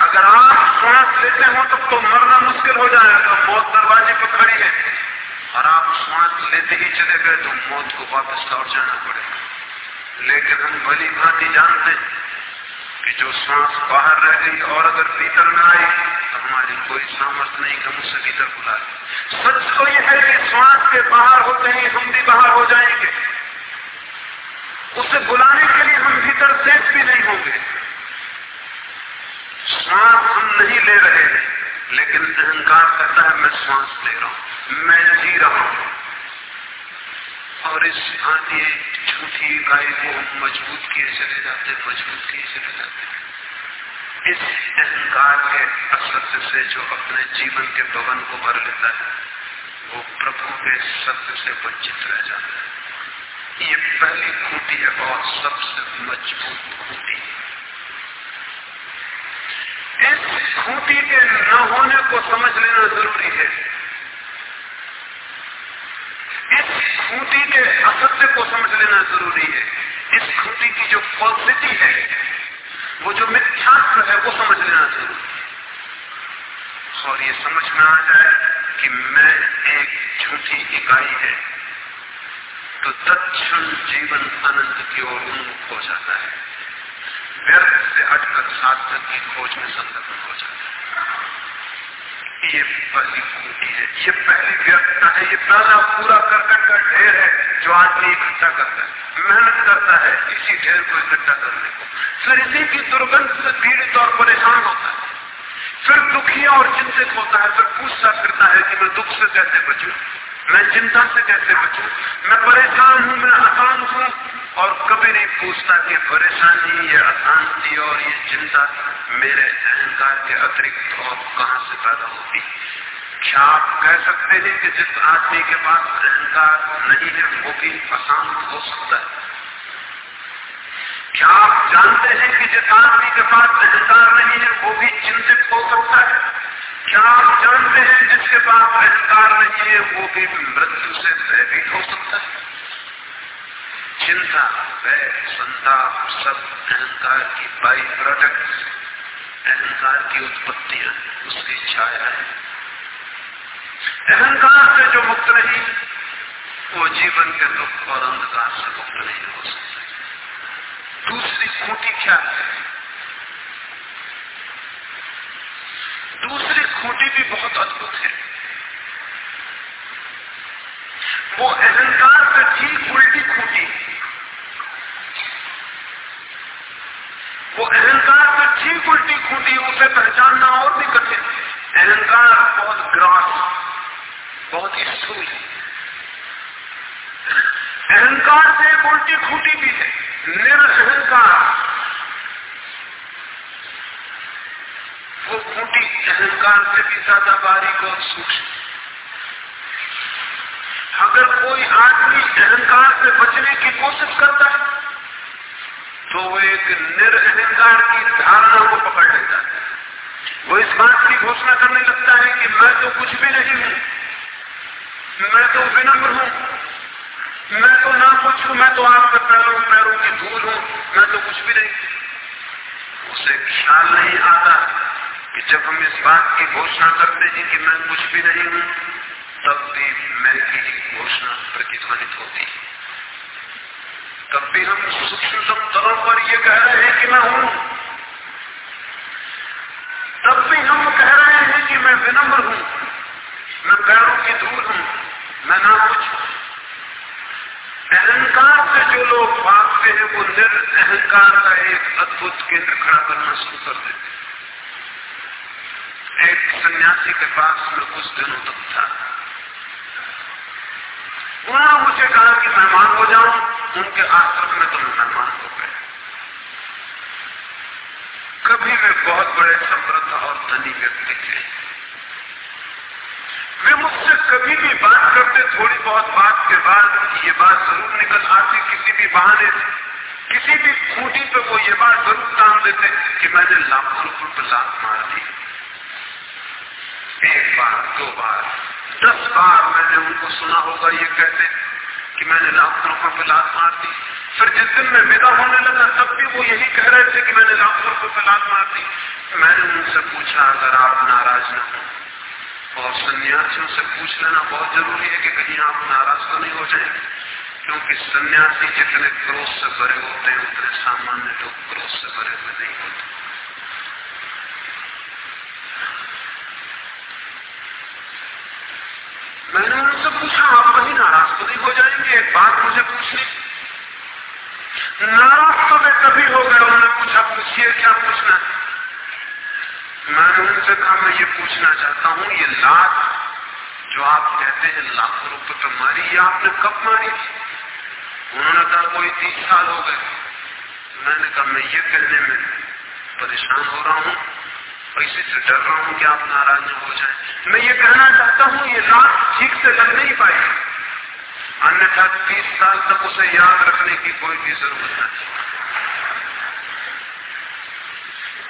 अगर आप श्वास लेते हो तब तो मरना मुश्किल हो जाएगा। मौत दरवाजे पर खड़ी है। और आप श्वास लेते ही चले गए तो मौत को वापस लौट जाना पड़ेगा। लेकिन हम भली भांति जानते हैं कि जो श्वास बाहर रह गई और अगर भीतर न आई तो हमारी कोई सामर्थ्य नहीं कि उसे भीतर बुला सच तो यह है कि श्वास के बाहर होते ही हम भी बाहर हो जाएँगे। उसे बुलाने के लिए हम भीतर शेष भी नहीं होंगे। श्वास हम नहीं ले रहे, लेकिन अहंकार कहता है, मैं श्वास ले रहा हूँ, मैं जी रहा हूँ। और इस आदि झूठी इकाई को हम मज़बूत किए चले जाते, मज़बूत किए चले जाते। इस अहंकार के असत्य से जो अपने जीवन के भवन को भर लेता है, वो प्रभु के सत्य से वंचित रह जाता है। ये पहली खूटी है और सबसे मज़बूत खूटी। इस खूटी के न होने को समझ लेना ज़रूरी है। इस खूटी के असत्य को समझ लेना ज़रूरी है। इस खूटी की जो पॉजिटिव है, वो जो मिथ्यात्व है, वो समझ लेना ज़रूरी है। और ये समझ में आ जाए कि मैं एक झूठी इकाई है तो तत्ण जीवन अनंत की ओर उन्मुख हो जाता है। व्यर्थ से हटकर सार्थक की खोज में संलग्न हो जाता है। ये पहली खूटी है। ये पहली व्यर्थता है। ये पहला पूरा करकट का ढेर है जो आदमी इकट्ठा करता है। मेहनत करता है। इसी ढेर को इकट्ठा करने को। फिर इसी की दुर्गंध से पीड़ित और परेशान होता है। फिर दुखी और चिंतित होता है। फिर पूछता फिरता है कि मैं दुख से कैसे बचू? मैं चिंता से कैसे बचू? मैं परेशान हूँ, मैं आसान हूँ। और कभी नहीं पूछता कि परेशानी ये अशांति और ये चिंता मेरे अहंकार के अतिरिक्त और कहाँ से पैदा होती। क्या आप कह सकते हैं कि जिस आदमी के पास अहंकार नहीं है, वो भी अशांत हो सकता है? क्या आप जानते हैं कि जिस आदमी के पास अहंकार नहीं है, वो भी चिंतित हो सकता है? क्या आप जानते हैं जिसके पास अहंकार नहीं है, वो भी मृत्यु से भयभीत हो सकता है? चिंता भय संताप सब अहंकार की बाई प्रोडक्ट अहंकार की उत्पत्तियाँ उसकी छाया है। अहंकार से जो मुक्त नहीं, वो जीवन के दुख और अंधकार से मुक्त नहीं हो सकता। दूसरी खूटी क्या है? दूसरी खूटी भी बहुत अद्भुत है। वो अहंकार से ठीक उल्टी खूटी वो अहंकार से ठीक उल्टी खूटी, उसे पहचानना और भी कठिन। अहंकार बहुत ग्रास, बहुत स्थूल है। अहंकार से एक उल्टी खूटी भी है निरअहंकार वो खूटी अहंकार से भी ज़्यादा बारीक और सूक्ष्म अगर कोई आदमी अहंकार से बचने की कोशिश करता है तो वो एक निरअहकार की धारणा को पकड़ लेता है। वो इस बात की घोषणा करने लगता है कि मैं तो कुछ भी नहीं हूँ। मैं तो विनम्र हूँ। मैं तो ना कुछ हूँ, मैं तो आपके पैरों पैरों की धूल हूँ, मैं तो कुछ भी नहीं। उसे ख्याल नहीं आता कि जब हम इस बात की घोषणा करते हैं कि मैं कुछ भी नहीं हूँ, तब भी मैं की घोषणा प्रतिध्वनित होती है। तब भी हम सूक्ष्मतम तलों पर यह कह रहे हैं कि मैं हूँ। तब भी हम कह रहे हैं कि मैं विनम्र हूँ, मैं पैरों की धूल हूँ, मैं ना कुछ अहंकार से जो लोग भागते हैं, वो निर अहंकार का एक अद्भुत केंद्र खड़ा करना शुरू कर देते एक सन्यासी के पास में कुछ दिनों तक था। उन्होंने मुझे कहा कि मेहमान हो जाऊँ। उनके आश्रम में तो मेहमान हो गए। कभी वे बहुत बड़े समृद्ध और धनी व्यक्ति थे। वे मुझसे कभी भी बात करते, थोड़ी बहुत बात के बाद ये बात ज़रूर निकल आती, किसी भी बहाने से, किसी भी खूटी पे वो ये बात ज़रूर टांग देते कि मैंने लाखों रुपए पर लाख मार दी। एक बार, दो बार, दस बार मैंने उनको सुना होगा, ये कहते कि मैंने लाखों रुपए पर लाख मार दी। फिर जिस दिन मैं विदा होने लगा, तब भी वो यही कह रहे थे कि मैंने लाखों रुपए पर लाख मार दी। मैंने उनसे पूछा, अगर आप नाराज़ न हो, और सन्यासियों से पूछ लेना बहुत ज़रूरी है कि कहीं आप नाराज़ तो नहीं हो जाएँगे क्योंकि सन्यासी जितने क्रोध से भरे होते हैं, उतने सामान्य लोग क्रोध से भरे हुए नहीं होते। मैंने आप वही नाराज़ तो नहीं हो जाएँगे। एक बात मुझे पूछनी नाराज़ तो मैं कभी हो गया उन्होंने पूछा, पूछिए, क्या पूछना मैंने उनसे कहा, मैं ये पूछना चाहता हूँ, ये लाख जो आप कहते हैं, लाखों रुपए तो मारी, ये आपने कब मारी उन्होंने कहा, कोई तीस साल हो गए। मैंने कहा, मैं ये कहने में परेशान हो रहा हूँ इसी से डर रहा हूँ कि आप नाराज़ न हो जाए। मैं ये कहना चाहता हूँ, ये लाख ठीक से लग नहीं पाई। अन्यथा तीस साल तक उसे याद रखने की कोई भी ज़रूरत नहीं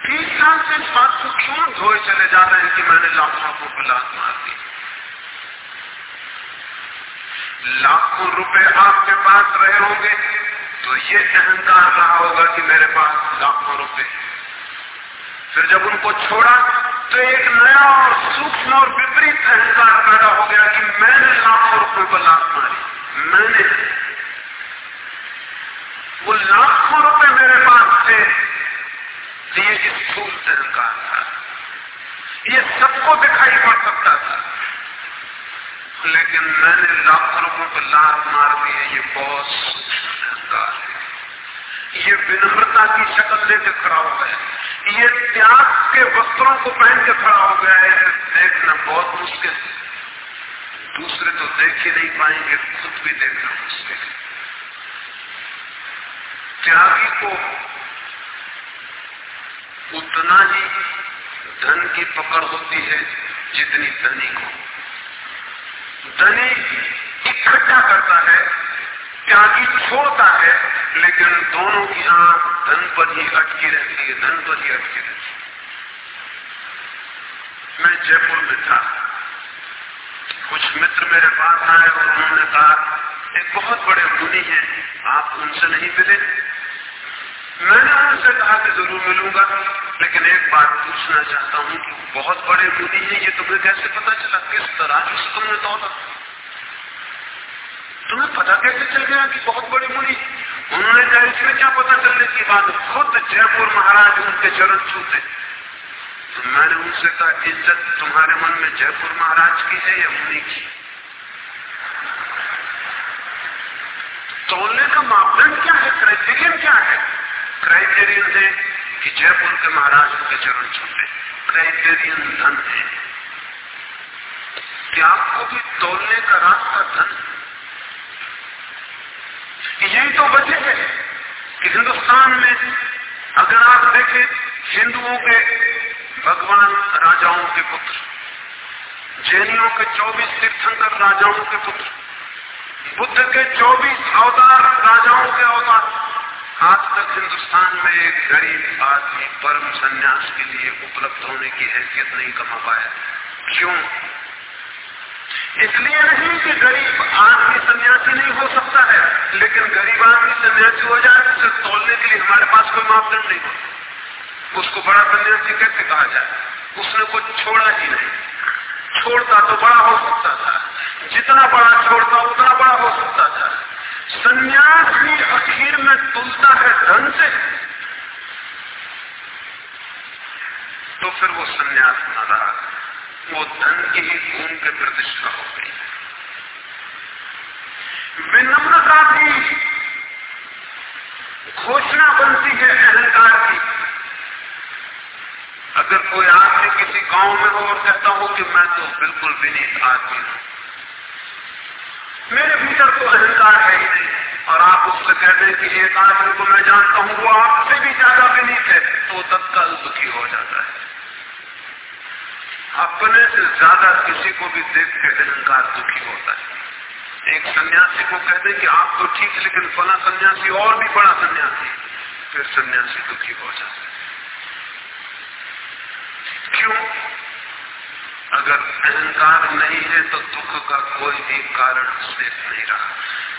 तीस साल से इस बात को क्यों धोए चले जा रहे हैं कि मैंने लाखों को बिलास मार दी लाखों रुपए आपके पास रहे होंगे तो ये अहंकार रहा होगा कि मेरे पास लाखों रुपए फिर जब उनको छोड़ा तो एक नया और सूक्ष्म और विपरीत अहंकार पैदा हो गया कि मैंने लाखों रुपए पर लाख मारी। मैंने। वो लाखों रुपए मेरे पास थे ये स्थूल अहंकार था। ये सबको दिखाई पड़ सकता था। लेकिन मैंने लाखों रुपए पर लाख मार दी है, ये बहुत सूक्ष्म अहंकार है। ये विनम्रता की शक्ल लेकर खड़ा हो गया। ये त्याग के वस्त्रों को पहन के खड़ा हो गया है। देखना बहुत मुश्किल। दूसरे तो देख ही नहीं पाएँगे, खुद भी देखना मुश्किल। त्यागी को उतना ही धन की पकड़ होती है जितनी धनी को। धनी इकट्ठा करता है। त्यागी छोड़ता है, लेकिन दोनों की आँख धन पर ही अटकी रहती है, धन पर ही अटकी रहती है। मैं जयपुर में था। कुछ मित्र मेरे पास आए और उन्होंने कहा, एक बहुत बड़े मुनि हैं, आप उनसे नहीं मिले? मैंने उनसे कहा कि ज़रूर मिलूँगा, लेकिन एक बात पूछना चाहता हूँ कि बहुत बड़े मुनि हैं, ये तुम्हें कैसे पता चला? किस तरह से तुमने दौड़ा तुम्हें पता कैसे चल गया कि बहुत बड़े मुनि? उन्होंने कहा, इसमें क्या पता चलने की बात? खुद जयपुर महाराज उनके चरण छूते। तो मैंने उनसे कहा, इज़्ज़त तुम्हारे मन में जयपुर महाराज की है या मुनि की? तोलने का मापदंड क्या है? क्राइटेरियन क्या है? क्राइटेरियन है कि जयपुर के महाराज उनके चरण छूटे क्राइटेरियन धन है। कि आपको भी तोलने का रास्ता धन यही तो वजह है कि हिंदुस्तान में अगर आप देखें, हिंदुओं के भगवान राजाओं के पुत्र, जैनियों के 24 तीर्थंकर राजाओं के पुत्र, बुद्ध के 24 अवतार राजाओं के अवतार, आज तक हिंदुस्तान में एक गरीब आदमी परम संन्यास के लिए उपलब्ध होने की हैसियत नहीं कमा पाया। क्यों? इसलिए नहीं कि गरीब आदमी सन्यासी नहीं हो सकता है, लेकिन गरीब आदमी सन्यासी हो जाए, उसे तोड़ने के लिए हमारे पास कोई मापदंड नहीं होता। उसको बड़ा सन्यासी कैसे कहा जाए? उसने कुछ छोड़ा ही नहीं। छोड़ता तो बड़ा हो सकता था। जितना बड़ा छोड़ता, उतना बड़ा हो सकता था। संन्यास भी आखिर में तुलता है धन से। तो फिर वो संन्यास न रहा वो धन की ही खून के प्रतिष्ठा हो गई। विनम्रता भी घोषणा बनती है अहंकार की। अगर कोई आदमी किसी गाँव में हो और कहता हो कि मैं तो बिल्कुल विनीत आदमी हूँ, मेरे भीतर तो अहंकार है ही नहीं। और आप उससे कह दें कि एक आदमी को मैं जानता हूँ, वो आपसे भी ज़्यादा विनीत है तो तत्काल दुखी हो जाता है। अपने से ज़्यादा किसी को भी देख के अहंकार दुखी होता है। एक सन्यासी को कह कि आप तो ठीक, लेकिन फला सन्यासी और भी बड़ा सन्यासी, फिर सन्यासी दुखी हो जाता है। क्यों? अगर अहंकार नहीं है तो दुख का कोई भी कारण शेष नहीं रहा।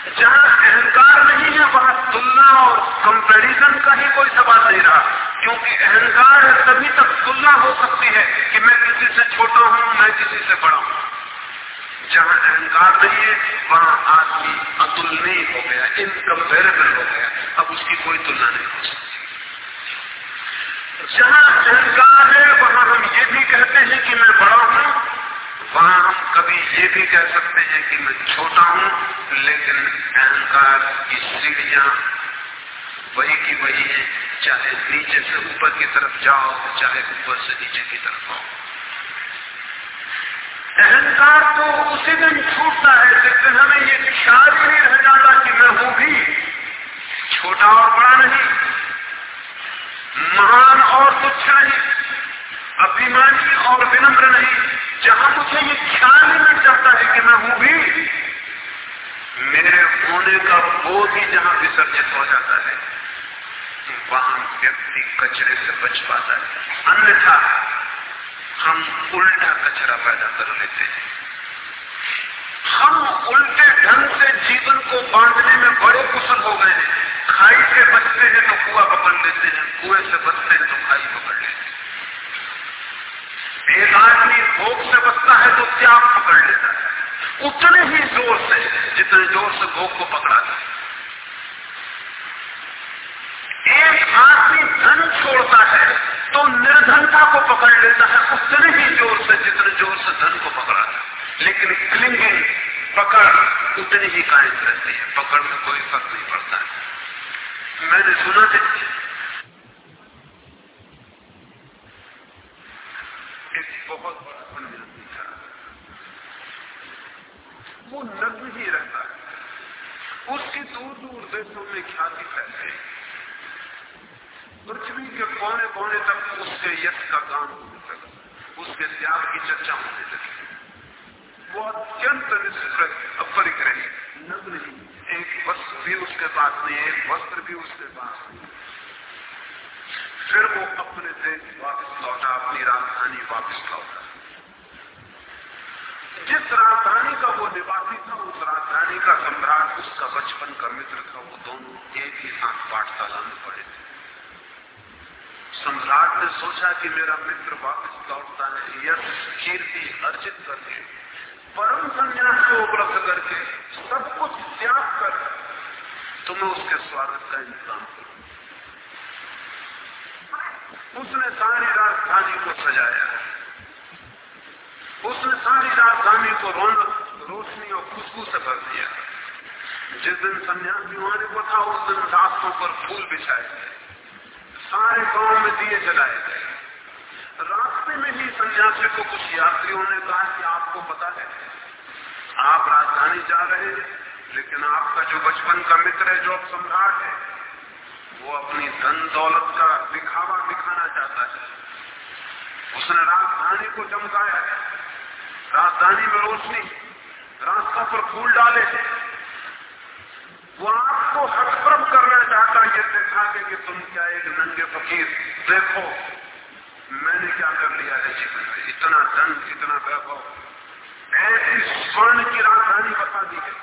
जहाँ अहंकार नहीं है, वहाँ तुलना और कंपैरिजन का ही कोई सवाल नहीं रहा। क्योंकि अहंकार तभी तक तुलना हो सकती है कि मैं किसी से छोटा हूँ, मैं किसी से बड़ा हूँ। जहाँ अहंकार नहीं है, वहाँ आदमी अतुलनीय हो गया इनकम्पेरेबल हो गया। अब उसकी कोई तुलना नहीं हो सकती। जहाँ अहंकार है, वहाँ हम ये भी कहते हैं कि मैं बड़ा हूँ वहाँ हम कभी ये भी कह सकते हैं कि मैं छोटा हूँ, लेकिन अहंकार की सीढ़ियाँ वही की वही है। चाहे नीचे से ऊपर की तरफ़ जाओ, चाहे ऊपर से नीचे की तरफ़ आओ। अहंकार तो उसी दिन छूटता है जिस दिन हमें ये ख्याल ही नहीं रह जाता कि मैं हूँ भी। छोटा और बड़ा नहीं, महान और तुच्छ नहीं, अभिमानी और विनम्र नहीं। जहाँ मुझे ये ख्याल ही नहीं जाता है कि मैं हूँ भी, मेरे होने का बोध ही जहाँ विसर्जित हो जाता है, वहाँ व्यक्ति कचरे से बच पाता है। अन्यथा, हम उल्टा कचरा पैदा कर लेते हैं। हम उल्टे ढंग से जीवन को बांधने में बड़े कुशल हो गए हैं। खाई से बचते हैं तो कुआ पकड़ लेते हैं, कुएँ से बचते हैं तो खाई पकड़ लेते हैं। एक आदमी भोग से बचता है तो त्याग पकड़ लेता है। उतने ही ज़ोर से, जितने ज़ोर से भोग को पकड़ा था। एक आदमी धन छोड़ता है तो निर्धनता को पकड़ लेता है, उतने ही ज़ोर से, जितने ज़ोर से धन को पकड़ा था। लेकिन क्लिंगिंग पकड़, उतनी ही कायम रहती है। पकड़ में कोई फ़र्क नहीं पड़ता। है मैंने सुना था एक बहुत बड़ा सन्यासी था वो नग्न ही रहता है उसकी दूर दूर देशों में ख्याति फैलते पृथ्वी के कोने कोने तक उसके यश का काम होने लगा उसके त्याग की चर्चा होने लगी वो अत्यंत निष्प्रक अपरिग्रही नग्न ही एक वस्त्र भी उसके पास नहीं एक वस्त्र भी उसके पास नहीं फिर वो अपने देश वापस लौटा, अपनी राजधानी वापस लौटा। जिस राजधानी का वो निवासी था, उस राजधानी का सम्राट, उसका बचपन का मित्र था, वो दोनों एक ही साथ पाठशाला में पढ़े थे। सम्राट ने सोचा कि मेरा मित्र वापस लौटता है, यश, कीर्ति अर्जित करके, परम संन्यास को उपलब्ध करके, सब कुछ त्याग कर तो मैं उसके स्वागत का इंतज़ाम करूँ। उसने सारी राजधानी को सजाया। उसने सारी राजधानी को रौनक, रोशनी और खुशबू से भर दिया। जिस दिन सन्यासी आने को था, उस दिन रास्तों पर फूल बिछाए गए। सारे गाँव में दिए जलाए गए। रास्ते में ही सन्यासी को कुछ यात्रियों ने कहा कि आपको पता है, आप राजधानी जा रहे हैं, लेकिन आपका जो बचपन का मित्र है, जो अब सम्राट है, वो अपनी धन दौलत का दिखावा दिखाना चाहता है उसने राजधानी को चमकाया। राजधानी में रोशनी, रास्तों पर फूल डाले। वो आपको हटप्रम करना चाहता है दिखा के कि तुम क्या एक नंगे फकीर। देखो, मैंने क्या कर लिया है जीवन में? इतना धन, इतना वैभव। ऐसी स्वर्ण की राजधानी बता दी है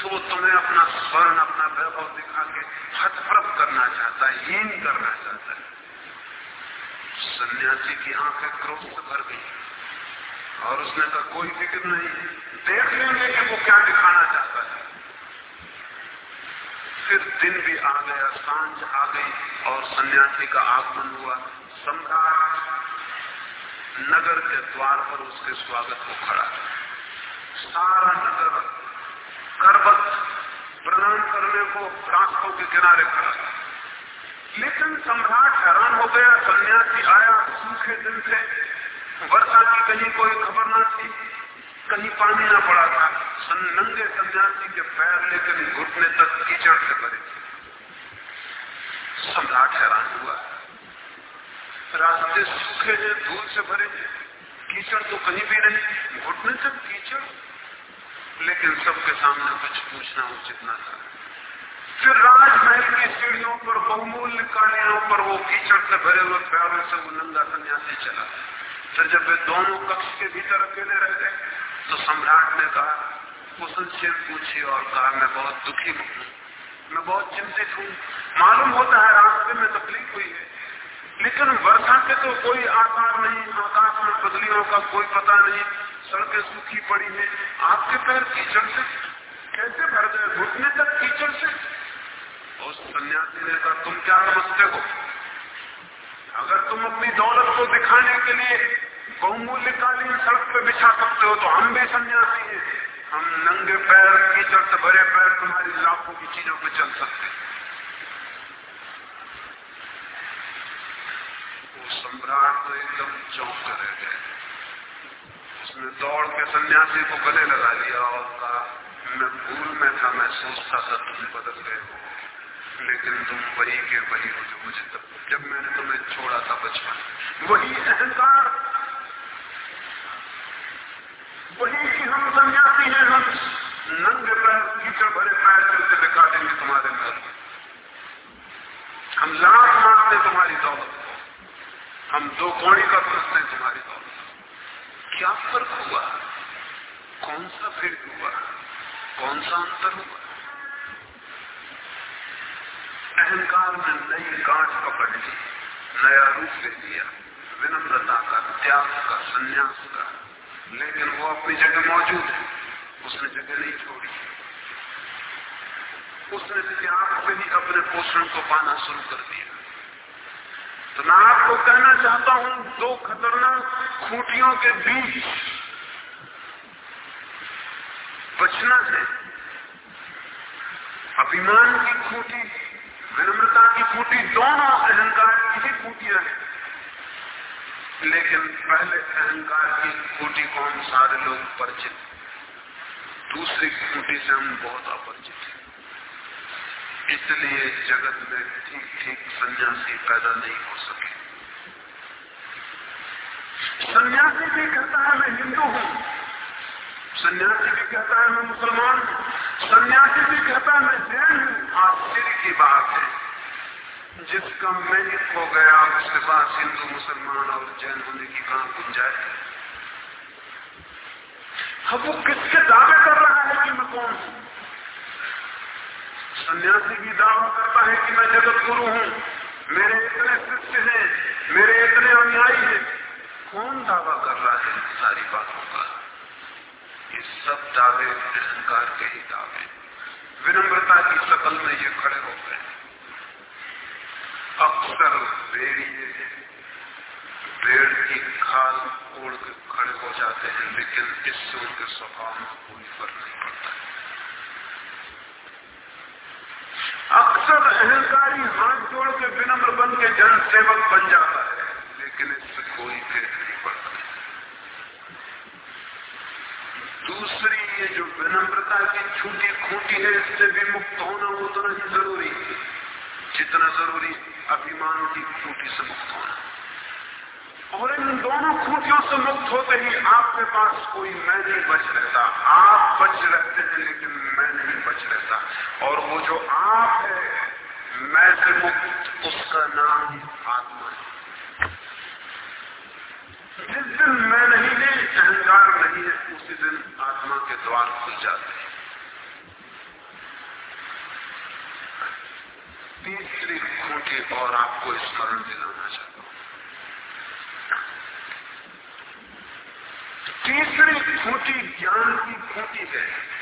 तो तुम्हें अपना स्वर्ण, अपना वैभव दिखा के हतप्रभ करना चाहता है, हीन करना चाहता है। सन्यासी की आँखें क्रोध से भर गई। और उसने कहा, कोई फ़िक्र नहीं। देख लेंगे कि वो क्या दिखाना चाहता है। फिर दिन भी आ गया, साँझ आ गई, और सन्यासी का आगमन हुआ सम्राट नगर के द्वार पर उसके स्वागत को खड़ा सारा नगर करबत प्रणाम करने को रास्तों के किनारे खड़ा लेकिन सम्राट हैरान हो गया, सन्यासी आया, सूखे दिन से। वर्षा की कहीं कोई खबर ना थी, कहीं पानी ना पड़ा था। नंगे सन्यासी के पैर लेकर घुटने तक कीचड़ से भरे सम्राट हैरान हुआ। रास्ते सूखे हैं, धूल से भरे थे कीचड़ तो कहीं भी नहीं घुटने तक कीचड़। लेकिन सबके सामने कुछ पूछना उचित ना था। राजमहल की सीढ़ियों पर बहुमूल्य कालियों पर वो कीचड़ से भरे हुए पैरों से वो नंगा सन्यासी चला। फिर जब वे दोनों कक्ष के भीतर अकेले रह गए तो सम्राट ने कहा कुशल चेन पूछी और कहा, मैं बहुत दुखी हूँ। मैं बहुत चिंतित हूँ। मालूम होता है रास्ते में तकलीफ़ हुई है। लेकिन वर्षा के तो कोई आकार नहीं, आकाश में बदलियों का कोई पता नहीं, सड़कें सूखी पड़ी है। आपके पैर कीचड़ से कैसे भर गए? घुटने तक कीचड़ से उस सन्यासी ने कहा, तुम क्या समझते हो अगर तुम अपनी दौलत को दिखाने के लिए बहुमूल्य कालीन सड़क पे बिछा सकते हो तो हम भी सन्यासी हैं। हम नंगे पैर, कीचड़ से भरे पैर तुम्हारी लाखों की चीज़ों पे चल सकते वो सम्राट तो एकदम चौंक रह गए। उसने दौड़ के सन्यासी को गले लगा लिया और कहा, मैं भूल में था, मैं सोचता था तुम बदल गए हो। लेकिन तुम वही के वही हो जो मुझे तब, जब मैंने तुम्हें छोड़ा था बचपन। वही अहंकार। वही कि हम सन्यासी हैं हम। नंगे पैर, कीचड़ भरे पैर चलते दिखा देंगे तुम्हारे घर। हम लाख मारते तुम्हारी दौलत हम दो कौड़ी का प्रश्न तुम्हारी दौलत क्या फ़र्क हुआ? कौन सा फिर हुआ? कौन सा अंतर हुआ? अहंकार में नई गांठ पकड़ ली, नया रूप ले लिया, विनम्रता का, त्याग का, संन्यास का। लेकिन वो अपनी जगह मौजूद है, उसने जगह नहीं छोड़ी। उसने त्याग से ही अपने पोषण को पाना शुरू कर दिया। तो मैं आपको कहना चाहता हूँ, दो खतरनाक खूटियों के बीच बचना है। अभिमान की खूटी विनम्रता की खूटी दोनों अहंकार की ही खूटियाँ हैं। लेकिन पहले अहंकार की खूटी को हम सारे लोग परिचित दूसरी खूटी से हम बहुत अपरिचित हैं। इसलिए जगत में ठीक ठीक सन्यासी पैदा नहीं हो सके। सन्यासी भी कहता है, मैं हिंदू हूँ। सन्यासी भी कहता है, मैं मुसलमान हूँ। सन्यासी भी कहता मैं जैन हूँ। आश्चर्य की बात है, जिसका मैजिक हो गया उसके पास हिंदू, मुसलमान और जैन होने की कहा गुंजाइश अब वो किसके दावे कर रहा है कि मैं कौन हूँ? सन्यासी भी दावा करता है कि मैं जगत गुरु हूँ। मेरे इतने शिष्य हैं, मेरे इतने अनुयायी हैं। कौन दावा कर रहा है सारी बातों का? ये सब दावे अहंकार के ही दावे विनम्रता की शकल में ये खड़े हो गए। अक्सर भेड़िए पेड़ की खाल ओढ़ के खड़े हो जाते हैं, लेकिन इससे उनके स्वभाव में कोई फ़र्क नहीं पड़ता। अक्सर अहंकारी हाथ जोड़ के विनम्र बन के जन सेवक बन जाता है, लेकिन इससे कोई फेर नहीं पड़ता दूसरी ये जो विनम्रता की छूटी खूटी है, इससे भी मुक्त होना उतना ही ज़रूरी। जितना ज़रूरी अभिमान की खूटी से मुक्त होना। और इन दोनों खूटियों से मुक्त होते ही आपके पास कोई मैं नहीं बच रहता। आप बच रहते हैं, लेकिन मैं नहीं बच रहता। और वो जो आप है, मैं से मुक्त, उसका नाम आत्मा है। जिस दिन मैं नहीं है अहंकार नहीं है, उसी दिन आत्मा के द्वार खुल जाते हैं। तीसरी खूंटी और आपको स्मरण दिलाना चाहता हूँ। तीसरी खूंटी ज्ञान की खूंटी है।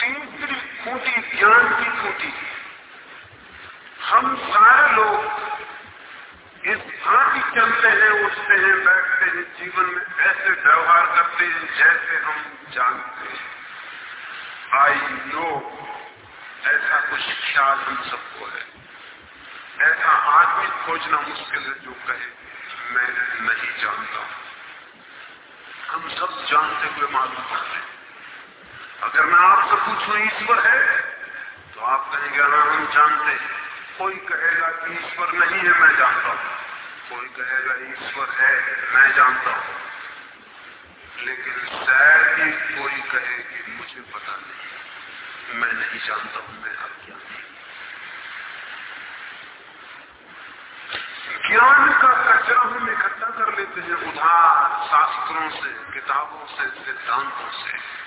तीसरी खूंटी ज्ञान की खूंटी। हम सारे लोग इस भांति चलते हैं, उठते हैं, बैठते हैं, जीवन में ऐसे व्यवहार करते हैं जैसे हम जानते हैं। आई नो ऐसा कुछ ख्याल हम सबको है। ऐसा आदमी खोजना मुश्किल है जो कहे, मैं नहीं जानता हम सब जानते हुए मालूम करते हैं। अगर मैं आपसे पूछूँ, ईश्वर है तो आप कहेंगे हाँ हम जानते कोई कहेगा कि ईश्वर नहीं है, मैं जानता हूँ। कोई कहेगा, ईश्वर है, मैं जानता हूँ। लेकिन शायद ही कोई कहे कि मुझे पता नहीं मैं नहीं जानता हूँ, मैं अज्ञानी ज्ञान का कचरा हम इकट्ठा कर लेते हैं उधार शास्त्रों से, किताबों से, सिद्धांतों से।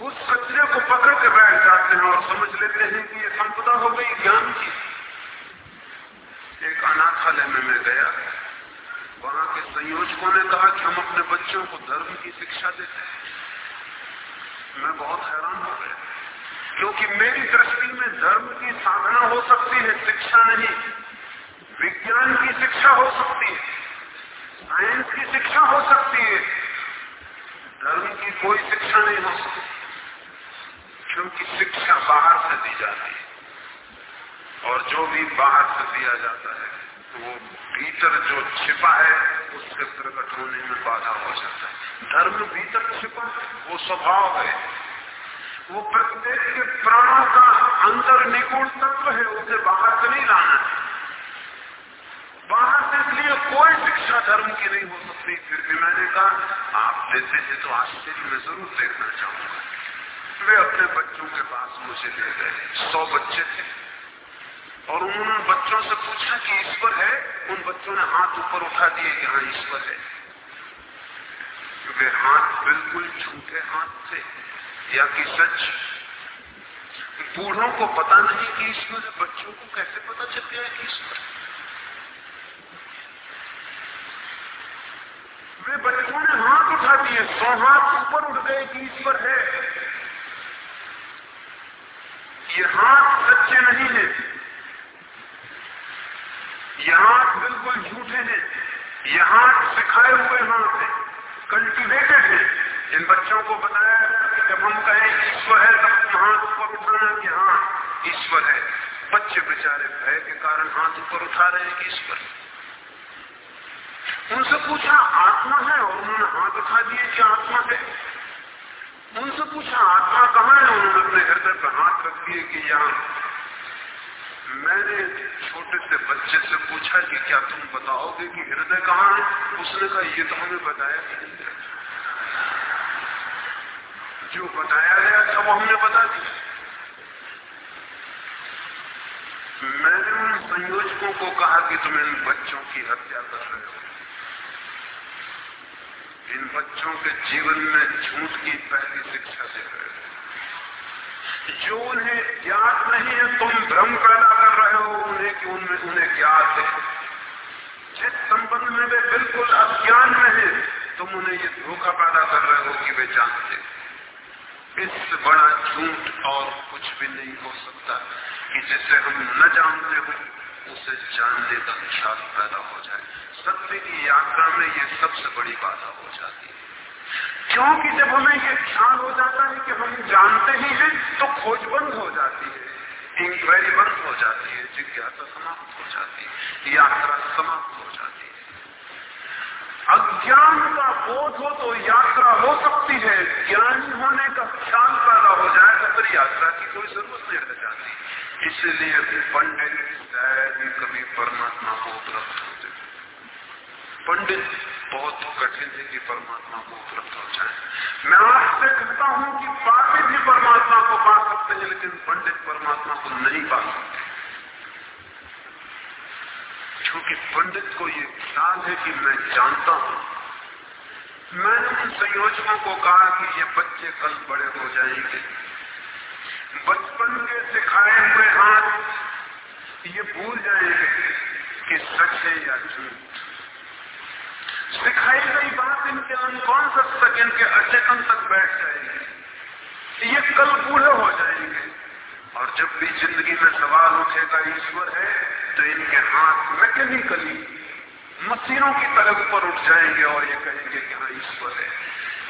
उस कचरे को पकड़ के बैठ जाते हैं और समझ लेते हैं कि ये संपदा हो गई ज्ञान की। एक अनाथालय में मैं गया, वहाँ के संयोजकों ने कहा कि हम अपने बच्चों को धर्म की शिक्षा देते हैं। मैं बहुत हैरान हो गया, क्योंकि मेरी दृष्टि में धर्म की साधना हो सकती है, शिक्षा नहीं। विज्ञान की शिक्षा हो सकती है, साइंस की शिक्षा हो सकती है। धर्म की कोई शिक्षा नहीं हो सकती। क्योंकि शिक्षा बाहर से दी जाती है। और जो भी बाहर से दिया जाता है तो वो भीतर जो छिपा है, उसके प्रकट होने में बाधा हो जाता है। धर्म भीतर छिपा वो स्वभाव है। वो प्रत्येक के प्राणों का अंतर निगुण तत्व है, उसे बाहर से नहीं लाना है। बाहर से इसलिए कोई शिक्षा धर्म की नहीं हो सकती। फिर भी मैंने कहा, आप देते हैं तो आश्चर्य में ज़रूर देखना चाहूँगा। वे अपने बच्चों के पास मुझे ले गए सौ बच्चे थे। और उन्होंने बच्चों से पूछा कि ईश्वर है? उन बच्चों ने हाथ ऊपर उठा दिए कि हाँ ईश्वर है। वे हाथ बिल्कुल झूठे हाथ थे, या कि सच। बूढ़ों को पता नहीं कि ईश्वर है, बच्चों को कैसे पता चल गया कि ईश्वर वे बच्चों ने हाथ उठा दिए, सौ हाथ ऊपर उठ गए कि ईश्वर है। ये हाथ सच्चे नहीं है ये हाथ बिल्कुल झूठे हैं। ये हाथ सिखाए हुए हाथ है। कल्टिवेटेड है। इन बच्चों को बताया जब हम कहें ईश्वर है, तब तुम हाथ ऊपर उठाना कि हाँ ईश्वर है। बच्चे बेचारे भय के कारण हाथ ऊपर उठा रहे हैं कि ईश्वर उनसे पूछा, आत्मा है? और उन्होंने हाथ उठा दिए कि आत्मा है। उनसे पूछा, आत्मा कहाँ है? उन्होंने अपने हृदय पर हाथ रख दिए कि यहाँ। मैंने छोटे से बच्चे से पूछा कि क्या तुम बताओगे कि हृदय कहाँ है? उसने कहा, ये तो हमें बताया जो बताया गया था वो हमने बता दिया। मैंने उन संयोजकों को कहा कि तुम इन बच्चों की हत्या कर रहे हो। इन बच्चों के जीवन में झूठ की पहली शिक्षा दे रहे जो उन्हें ज्ञात नहीं है, तुम भ्रम पैदा कर रहे हो, उन्हें कि उनमें, उन्हें ज्ञात है जिस संबंध में वे बिल्कुल अज्ञान में है तुम उन्हें ये धोखा पैदा कर रहे हो कि वे जानते इससे बड़ा झूठ और कुछ भी नहीं हो सकता कि जिसे हम न जानते हो, उसे जानने का ख्याल पैदा हो जाए। सत्य की यात्रा में ये सबसे बड़ी बाधा हो जाती है। क्योंकि जब हमें ये ख्याल हो जाता है कि हम जानते ही हैं तो खोज बंद हो जाती है। इंक्वायरी बंद हो जाती है, जिज्ञासा समाप्त हो जाती है, यात्रा समाप्त हो जाती है। अज्ञान का बोध हो तो यात्रा हो सकती है। ज्ञान होने का ख्याल पैदा हो जाए तो फिर यात्रा की कोई ज़रूरत नहीं रह जाती। इसलिए पंडित शायद कभी परमात्मा को उपलब्ध पंडित बहुत कठिन है कि परमात्मा को उपलब्ध हो जाए। मैं आपसे कहता हूँ कि पापी भी परमात्मा को पा सकते हैं, लेकिन पंडित परमात्मा को नहीं पा सकते। क्योंकि पंडित को ये ख्याल है कि मैं जानता हूँ। मैंने उन संयोजकों को कहा कि ये बच्चे कल बड़े हो जाएँगे। बचपन के सिखाए हुए हाथ, ये भूल जाएँगे कि सच है या झूठ। सिखाई गई बात इनके अनकॉन्सियस तक इनके अचेतन तक बैठ जाएगी ये कल बूढ़े हो जाएँगे। और जब भी ज़िंदगी में सवाल उठेगा, ईश्वर है तो इनके हाथ मैकेनिकली मशीनों की तरह ऊपर उठ जाएँगे और ये कहेंगे कि हाँ ईश्वर है।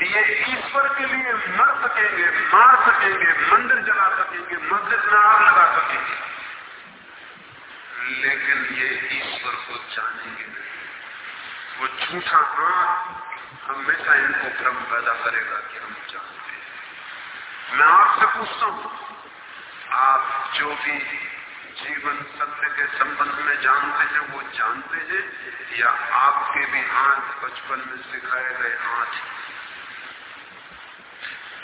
ये ईश्वर के लिए मर सकेंगे, मार सकेंगे, मंदिर जला सकेंगे, मस्जिद में आग लगा सकेंगे। लेकिन ये ईश्वर को जानेंगे नहीं। वो झूठा हाथ हमेशा इनको भ्रम पैदा करेगा कि हम जानते हैं। मैं आपसे पूछता हूँ, आप जो भी जीवन सत्य के संबंध में जानते हैं, वो जानते हैं, या आपके भी हाथ बचपन में सिखाए गए हाथ?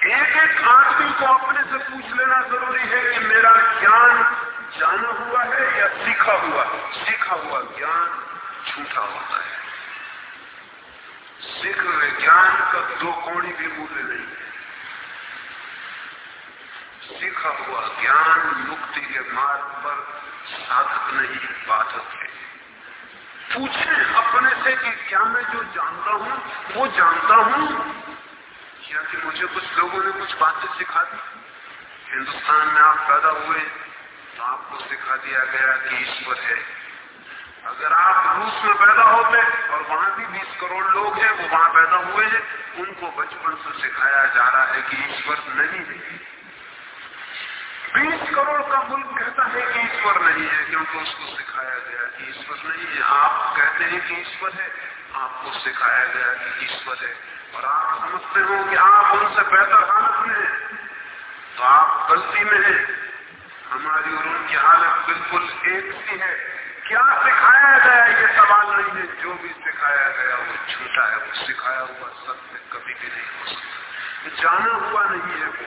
एक एक आदमी को अपने से पूछ लेना ज़रूरी है कि मेरा ज्ञान जाना हुआ है या सीखा हुआ सीखा हुआ ज्ञान झूठा होता है। शीघ्र विज्ञान का दो कोणी भी मूल्य नहीं है। सीखा हुआ ज्ञान मुक्ति के मार्ग पर साधक नहीं बाधक है। पूछे अपने से कि क्या मैं जो जानता हूँ, वो जानता हूँ? या कि मुझे कुछ लोगों ने कुछ बातें सिखा दी? हिंदुस्तान में आप पैदा हुए तो आपको सिखा दिया गया कि ईश्वर है। अगर आप रूस में पैदा होते, और वहाँ भी 20 करोड़ लोग हैं, वो वहाँ पैदा हुए हैं, उनको बचपन से सिखाया जा रहा है कि ईश्वर नहीं है। बीस करोड़ का मुल्क कहता है कि ईश्वर नहीं है, क्योंकि उसको सिखाया गया कि ईश्वर नहीं है। आप कहते हैं कि ईश्वर है, आपको सिखाया गया कि ईश्वर है। और आप समझते हो कि आप उनसे बेहतर हालत में है तो आप गलती में है। हमारी और उनकी हालत बिल्कुल एक सी है। क्या सिखाया गया ये सवाल नहीं है? जो भी सिखाया गया, वो झूठा है, वो सिखाया हुआ सत्य कभी भी नहीं हो सकता। जाना हुआ नहीं है वो।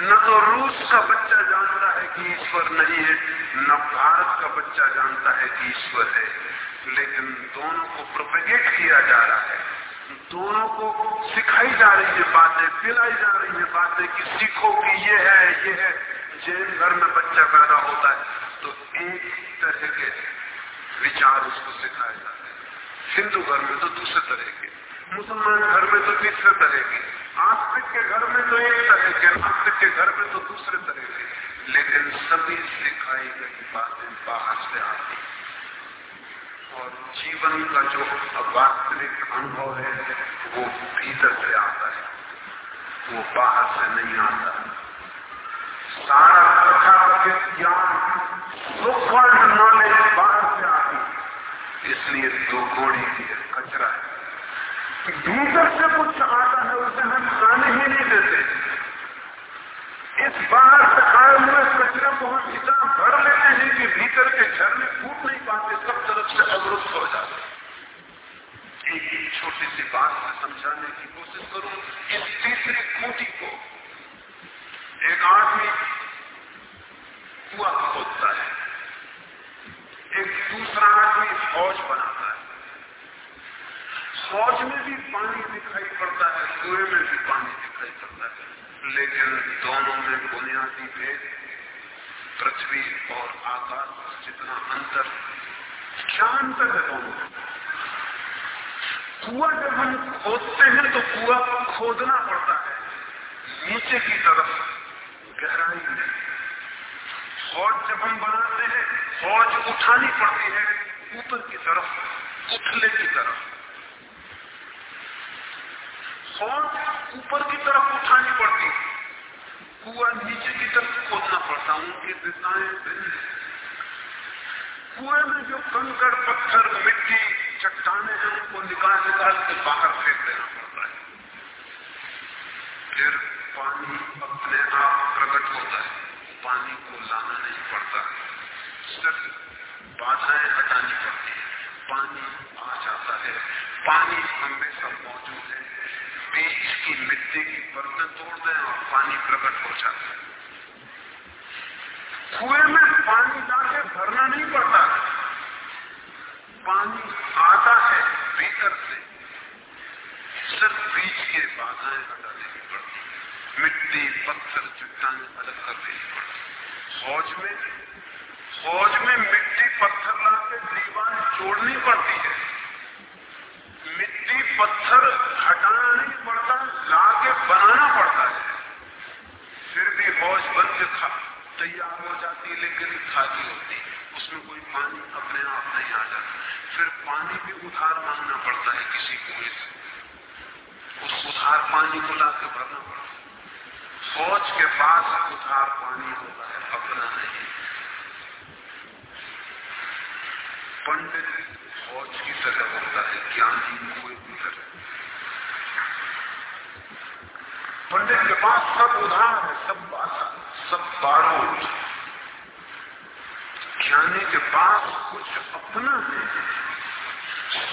न तो रूस का बच्चा जानता है कि ईश्वर नहीं है, न भारत का बच्चा जानता है कि ईश्वर है। लेकिन दोनों को प्रोपेगेट किया जा रहा है। दोनों को सिखाई जा रही है बातें, पिलाई जा रही है बातें कि सीखो कि ये है ये है। जैन घर में बच्चा पैदा होता है तो एक तरह के विचार उसको सिखाए जाते हैं। हिंदू घर में तो दूसरे तरह के, मुसलमान घर में तो तीसरे तरह के, आस्तिक के घर में तो एक तरह के नास्तिक के घर में तो दूसरे तरह के। लेकिन सभी सिखाई गई बातें बाहर से आती और जीवन का जो वास्तविक अनुभव है, वो भीतर से आता है। वो बाहर से नहीं आता। सारा तथाकथित ज्ञान नॉलेज बाहर इसलिए दो घोड़ी की कचरा है। भीतर से कुछ आता है, उसे हम खाने ही नहीं देते। इस बाहर से आए हुए कचरे को हम इतना भर लेते हैं कि भीतर के झरने फूट नहीं पाते, सब तरफ़ से अवरुद्ध हो जाते एक छोटी सी बात में समझाने की कोशिश करूँ, इस तीसरी खूटी को एक आदमी कुआ खोदता है। एक दूसरा आदमी फौज बनाता है। फौज में भी पानी दिखाई पड़ता है, कुएँ में भी पानी दिखाई पड़ता है। लेकिन दोनों में बुनियादी भेद, पृथ्वी और आकाश, जितना अंतर, क्या अंतर है दोनों कुआ जब हम खोदते हैं तो कुआ खोदना पड़ता है। नीचे की तरफ़ गहराई में फौज जब हम बनाते हैं, फौज उठानी पड़ती है, ऊपर की तरफ़ उथले की तरफ़। फौज ऊपर की तरफ़ उठानी पड़ती है। कुआ नीचे की तरफ़ खोदना पड़ता उनकी दिशाएँ भिन्न कुएँ में जो कंकड़, पत्थर, मिट्टी, चट्टाने हैं, उनको निकाल निकाल के बाहर फेंक देना पड़ता है। फिर पानी अपने आप प्रकट होता है। पानी को लाना नहीं पड़ता। सिर्फ़ बाधाएँ हटानी पड़ती है। पानी आ जाता है। पानी हमेशा मौजूद है। बीच की मिट्टी की बर्तन तोड़ दें और पानी प्रकट हो जाता है। कुएँ में पानी लाके भरना नहीं पड़ता। पानी आता है भीतर से। सिर्फ़ बीच के बाधाएँ हटा मिट्टी, पत्थर, चट्टाने, अलग कर पड़ती फौज में फौज में मिट्टी, पत्थर लाके दीवार जोड़नी पड़ती है। मिट्टी, पत्थर हटाना नहीं पड़ता, लाके बनाना पड़ता है। फिर भी फौज बन के खा, तैयार हो जाती लेकिन खाती होती उसमें कोई पानी अपने आप नहीं आ जाता। फिर पानी भी उधार मांगना पड़ता है किसी कुएँ से उस उधार पानी को लाके भरना पड़ता फौज के पास उधार पानी होता है अपना नहीं। पंडित फौज की तरह होता है, ज्ञानी कुएँ की तरह। पंडित के पास सब उधार है, सब बासा, सब बारूद। ज्ञानी के पास कुछ अपना है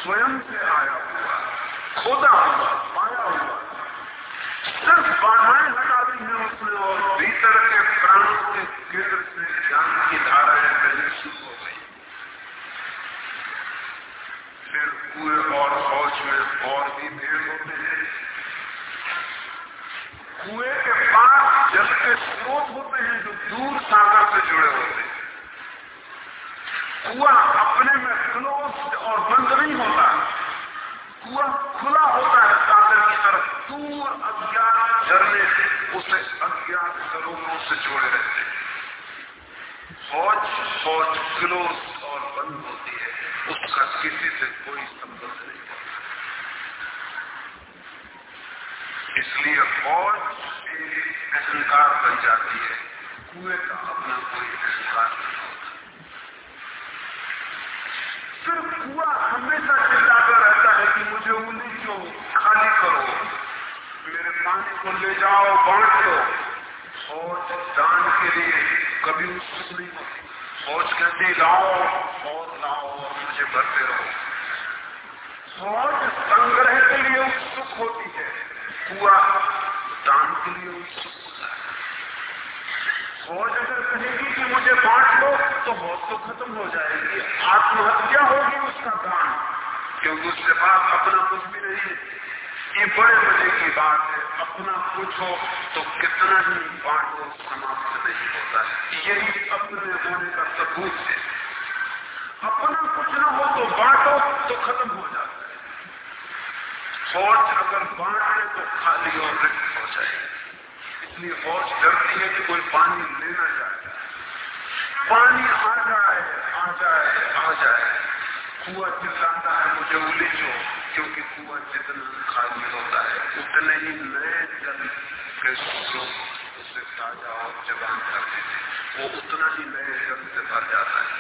स्वयं से आया हुआ, खोदा हुआ, पाया हुआ। सिर्फ़ बाधाएँ और भीतर के प्राणों के केंद्र से ज्ञान की धाराएँ पहले शुरू हो गई। फिर कुएँ और फौज में और भी भीड़ होते हैं। कुएँ के पास जल के स्रोत होते हैं जो दूर सागर से जुड़े होते हैं। कुआ अपने में क्लोज और बंद नहीं होता। कुआ खुला होता है सागर की तरफ़ दूर अज्ञात झरने उसे अज्ञात सरोवरों से जोड़े रहते हैं फौज फौज क्लोज और बंद होती है उसका किसी से कोई संबंध नहीं इसलिए फौज अहंकार बन जाती है कुएँ का अपना कोई अहंकार नहीं होता फिर कुआ हमेशा चिल्लाता रहता है कि मुझे उन्हीं क्यों खाली करो मेरे पानी को ले जाओ बांट दो फौज दान के लिए कभी उत्सुक नहीं होती। फौज कहती, लाओ और लाओ और मुझे भरते रहो। फौज संग्रह के लिए उत्सुक होती है। कुआ दान के लिए उत्सुक होता है। फौज अगर कहेगी कि मुझे बांट लो तो मौत तो खत्म हो जाएगी। आत्महत्या होगी उसका दान। क्योंकि उसके पास अपना कुछ भी नहीं है। ये बड़े मज़े की बात है। अपना कुछ हो तो कितना ही बांटो, समाप्त नहीं होता। है यही अपने होने का सबूत है। अपना कुछ ना हो तो बांटो तो खत्म हो जाता है। फौज अगर बांटे तो खाली और रिक्त हो जाएगी इसलिए फौज डरती है कि कोई पानी लेना जाए। पानी आ जाए आ जाए आ जाए। कुआ चिल्लाता है, मुझे उलीचो क्योंकि कुआ जितना खाली होता है, उतने ही नए जल के स्रोत उसे ताज़ा और जवान कर देते वो उतना ही नए जल से भर जाता है।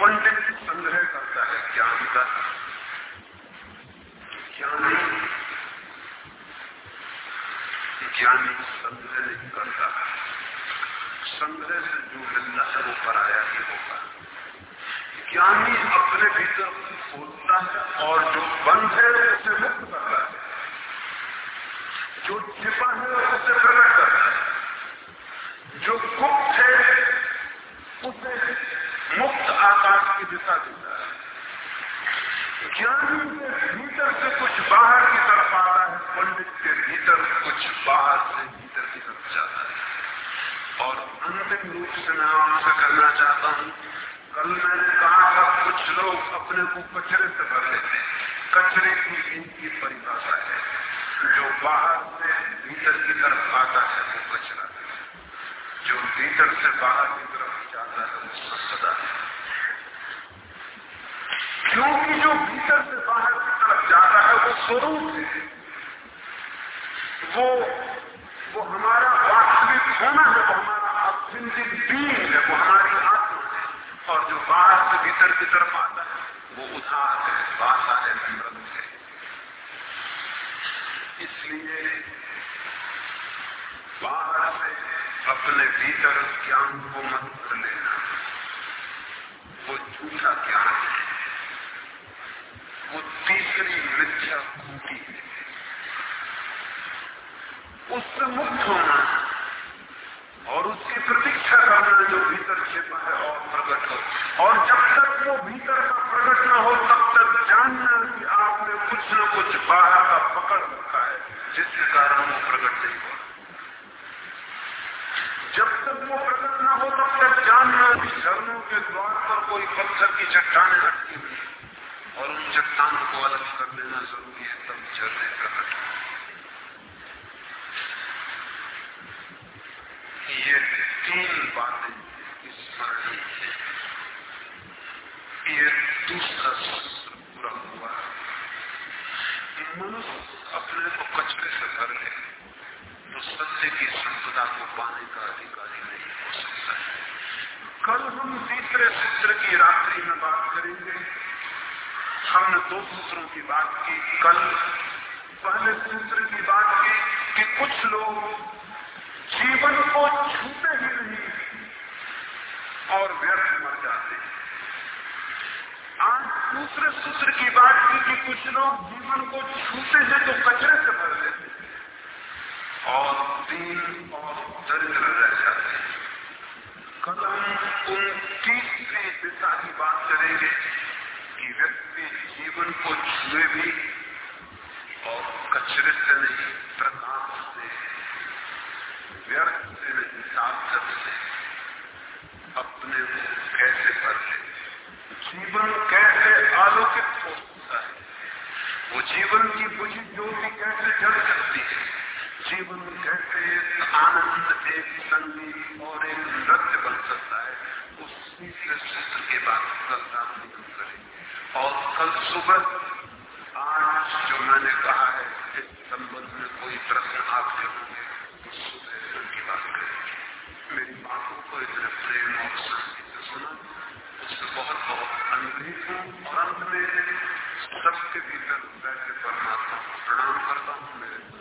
पंडित संग्रह करता है ज्ञान का। ज्ञानी ज्ञानी संग्रह नहीं करता। संग्रह से जो मिलता है वो पराया ही होगा। ज्ञानी अपने भीतर खोलता है और जो बंद है, उसे मुक्त करता है। जो छिपा है, उसे प्रकट करता है। जो गुप्त है, उसे मुक्त आकाश की दिशा देता है। ज्ञानी के भीतर से कुछ बाहर की तरफ़ आता है, पंडित के भीतर कुछ बाहर से भीतर की तरफ़ जाता है। और अंतिम रूप से मैं आपसे करना चाहता हूँ कल मैंने कहा था, कुछ लोग अपने को कचरे से भर लेते हैं कचरे की इनकी परिभाषा है। जो बाहर से भीतर की तरफ़ आता है, वो कचरा जो भीतर से बाहर की तरफ़ जाता है, वो है। क्योंकि जो भीतर से बाहर की तरफ़ जाता है, वो स्वरूप है। वो वो हमारा वास्तविक होना है, वो हमारा अभ्यंतिक बीज है, वो हमारी और जो बाहर से भीतर की तरफ़ आता है, वो उधार है, बासा है नम्रत है इसलिए बाहर से अपने भीतर ज्ञान को मत कर लेना। वो झूठा ज्ञान है। वो तीसरी मिथ्या खूटी है। उससे मुक्त होना और उसकी प्रतीक्षा करना जो भीतर छिपा है और प्रकट हो। और जब तक वो भीतर का प्रकट न हो, तब तक जानना कि आपने कुछ न कुछ बाहर का पकड़ रखा है, जिसके कारण वो प्रकट नहीं हुआ। जब तक वो प्रकट न हो, तब तक जानना कि झरनों के द्वार पर कोई पत्थर की चट्टाने अटकी हुई और उन चट्टानों को अलग कर देना ज़रूरी है, तब झरने कल पहले सूत्र की बात की कि कुछ लोग जीवन को छूते ही नहीं और व्यर्थ मर जाते आज दूसरे सूत्र की बात की कि कुछ लोग जीवन को छूते हैं तो कचरे से भर लेते और तीन और दरिद्र रह जाते हैं। कल हम उन तीसरी दिशा की बात करेंगे कि व्यक्ति जीवन को छुए भी और कचरे से नहीं प्रकाश से व्यर्थ से नहीं सार्थक से अपने को कैसे भर ले जीवन कैसे आलोकित हो सकता है वो जीवन की बुझी ज्योति कैसे जल सकती है जीवन कैसे एक आनंद एक संगीत और एक नृत्य बन सकता है उस सूत्र के बाद कल रात निकल करेंगे और कल सुबह आज जो मैंने कहा है, इस संबंध में कोई प्रश्न आपके होंगे तो सुबह उनकी बात करेंगे। मेरी बातों को इतने प्रेम और शांति से सुना, उससे बहुत बहुत अनुग्रहित हूँ। और अंत में सबके भीतर बैठे परमात्मा को प्रणाम करता हूँ। मेरे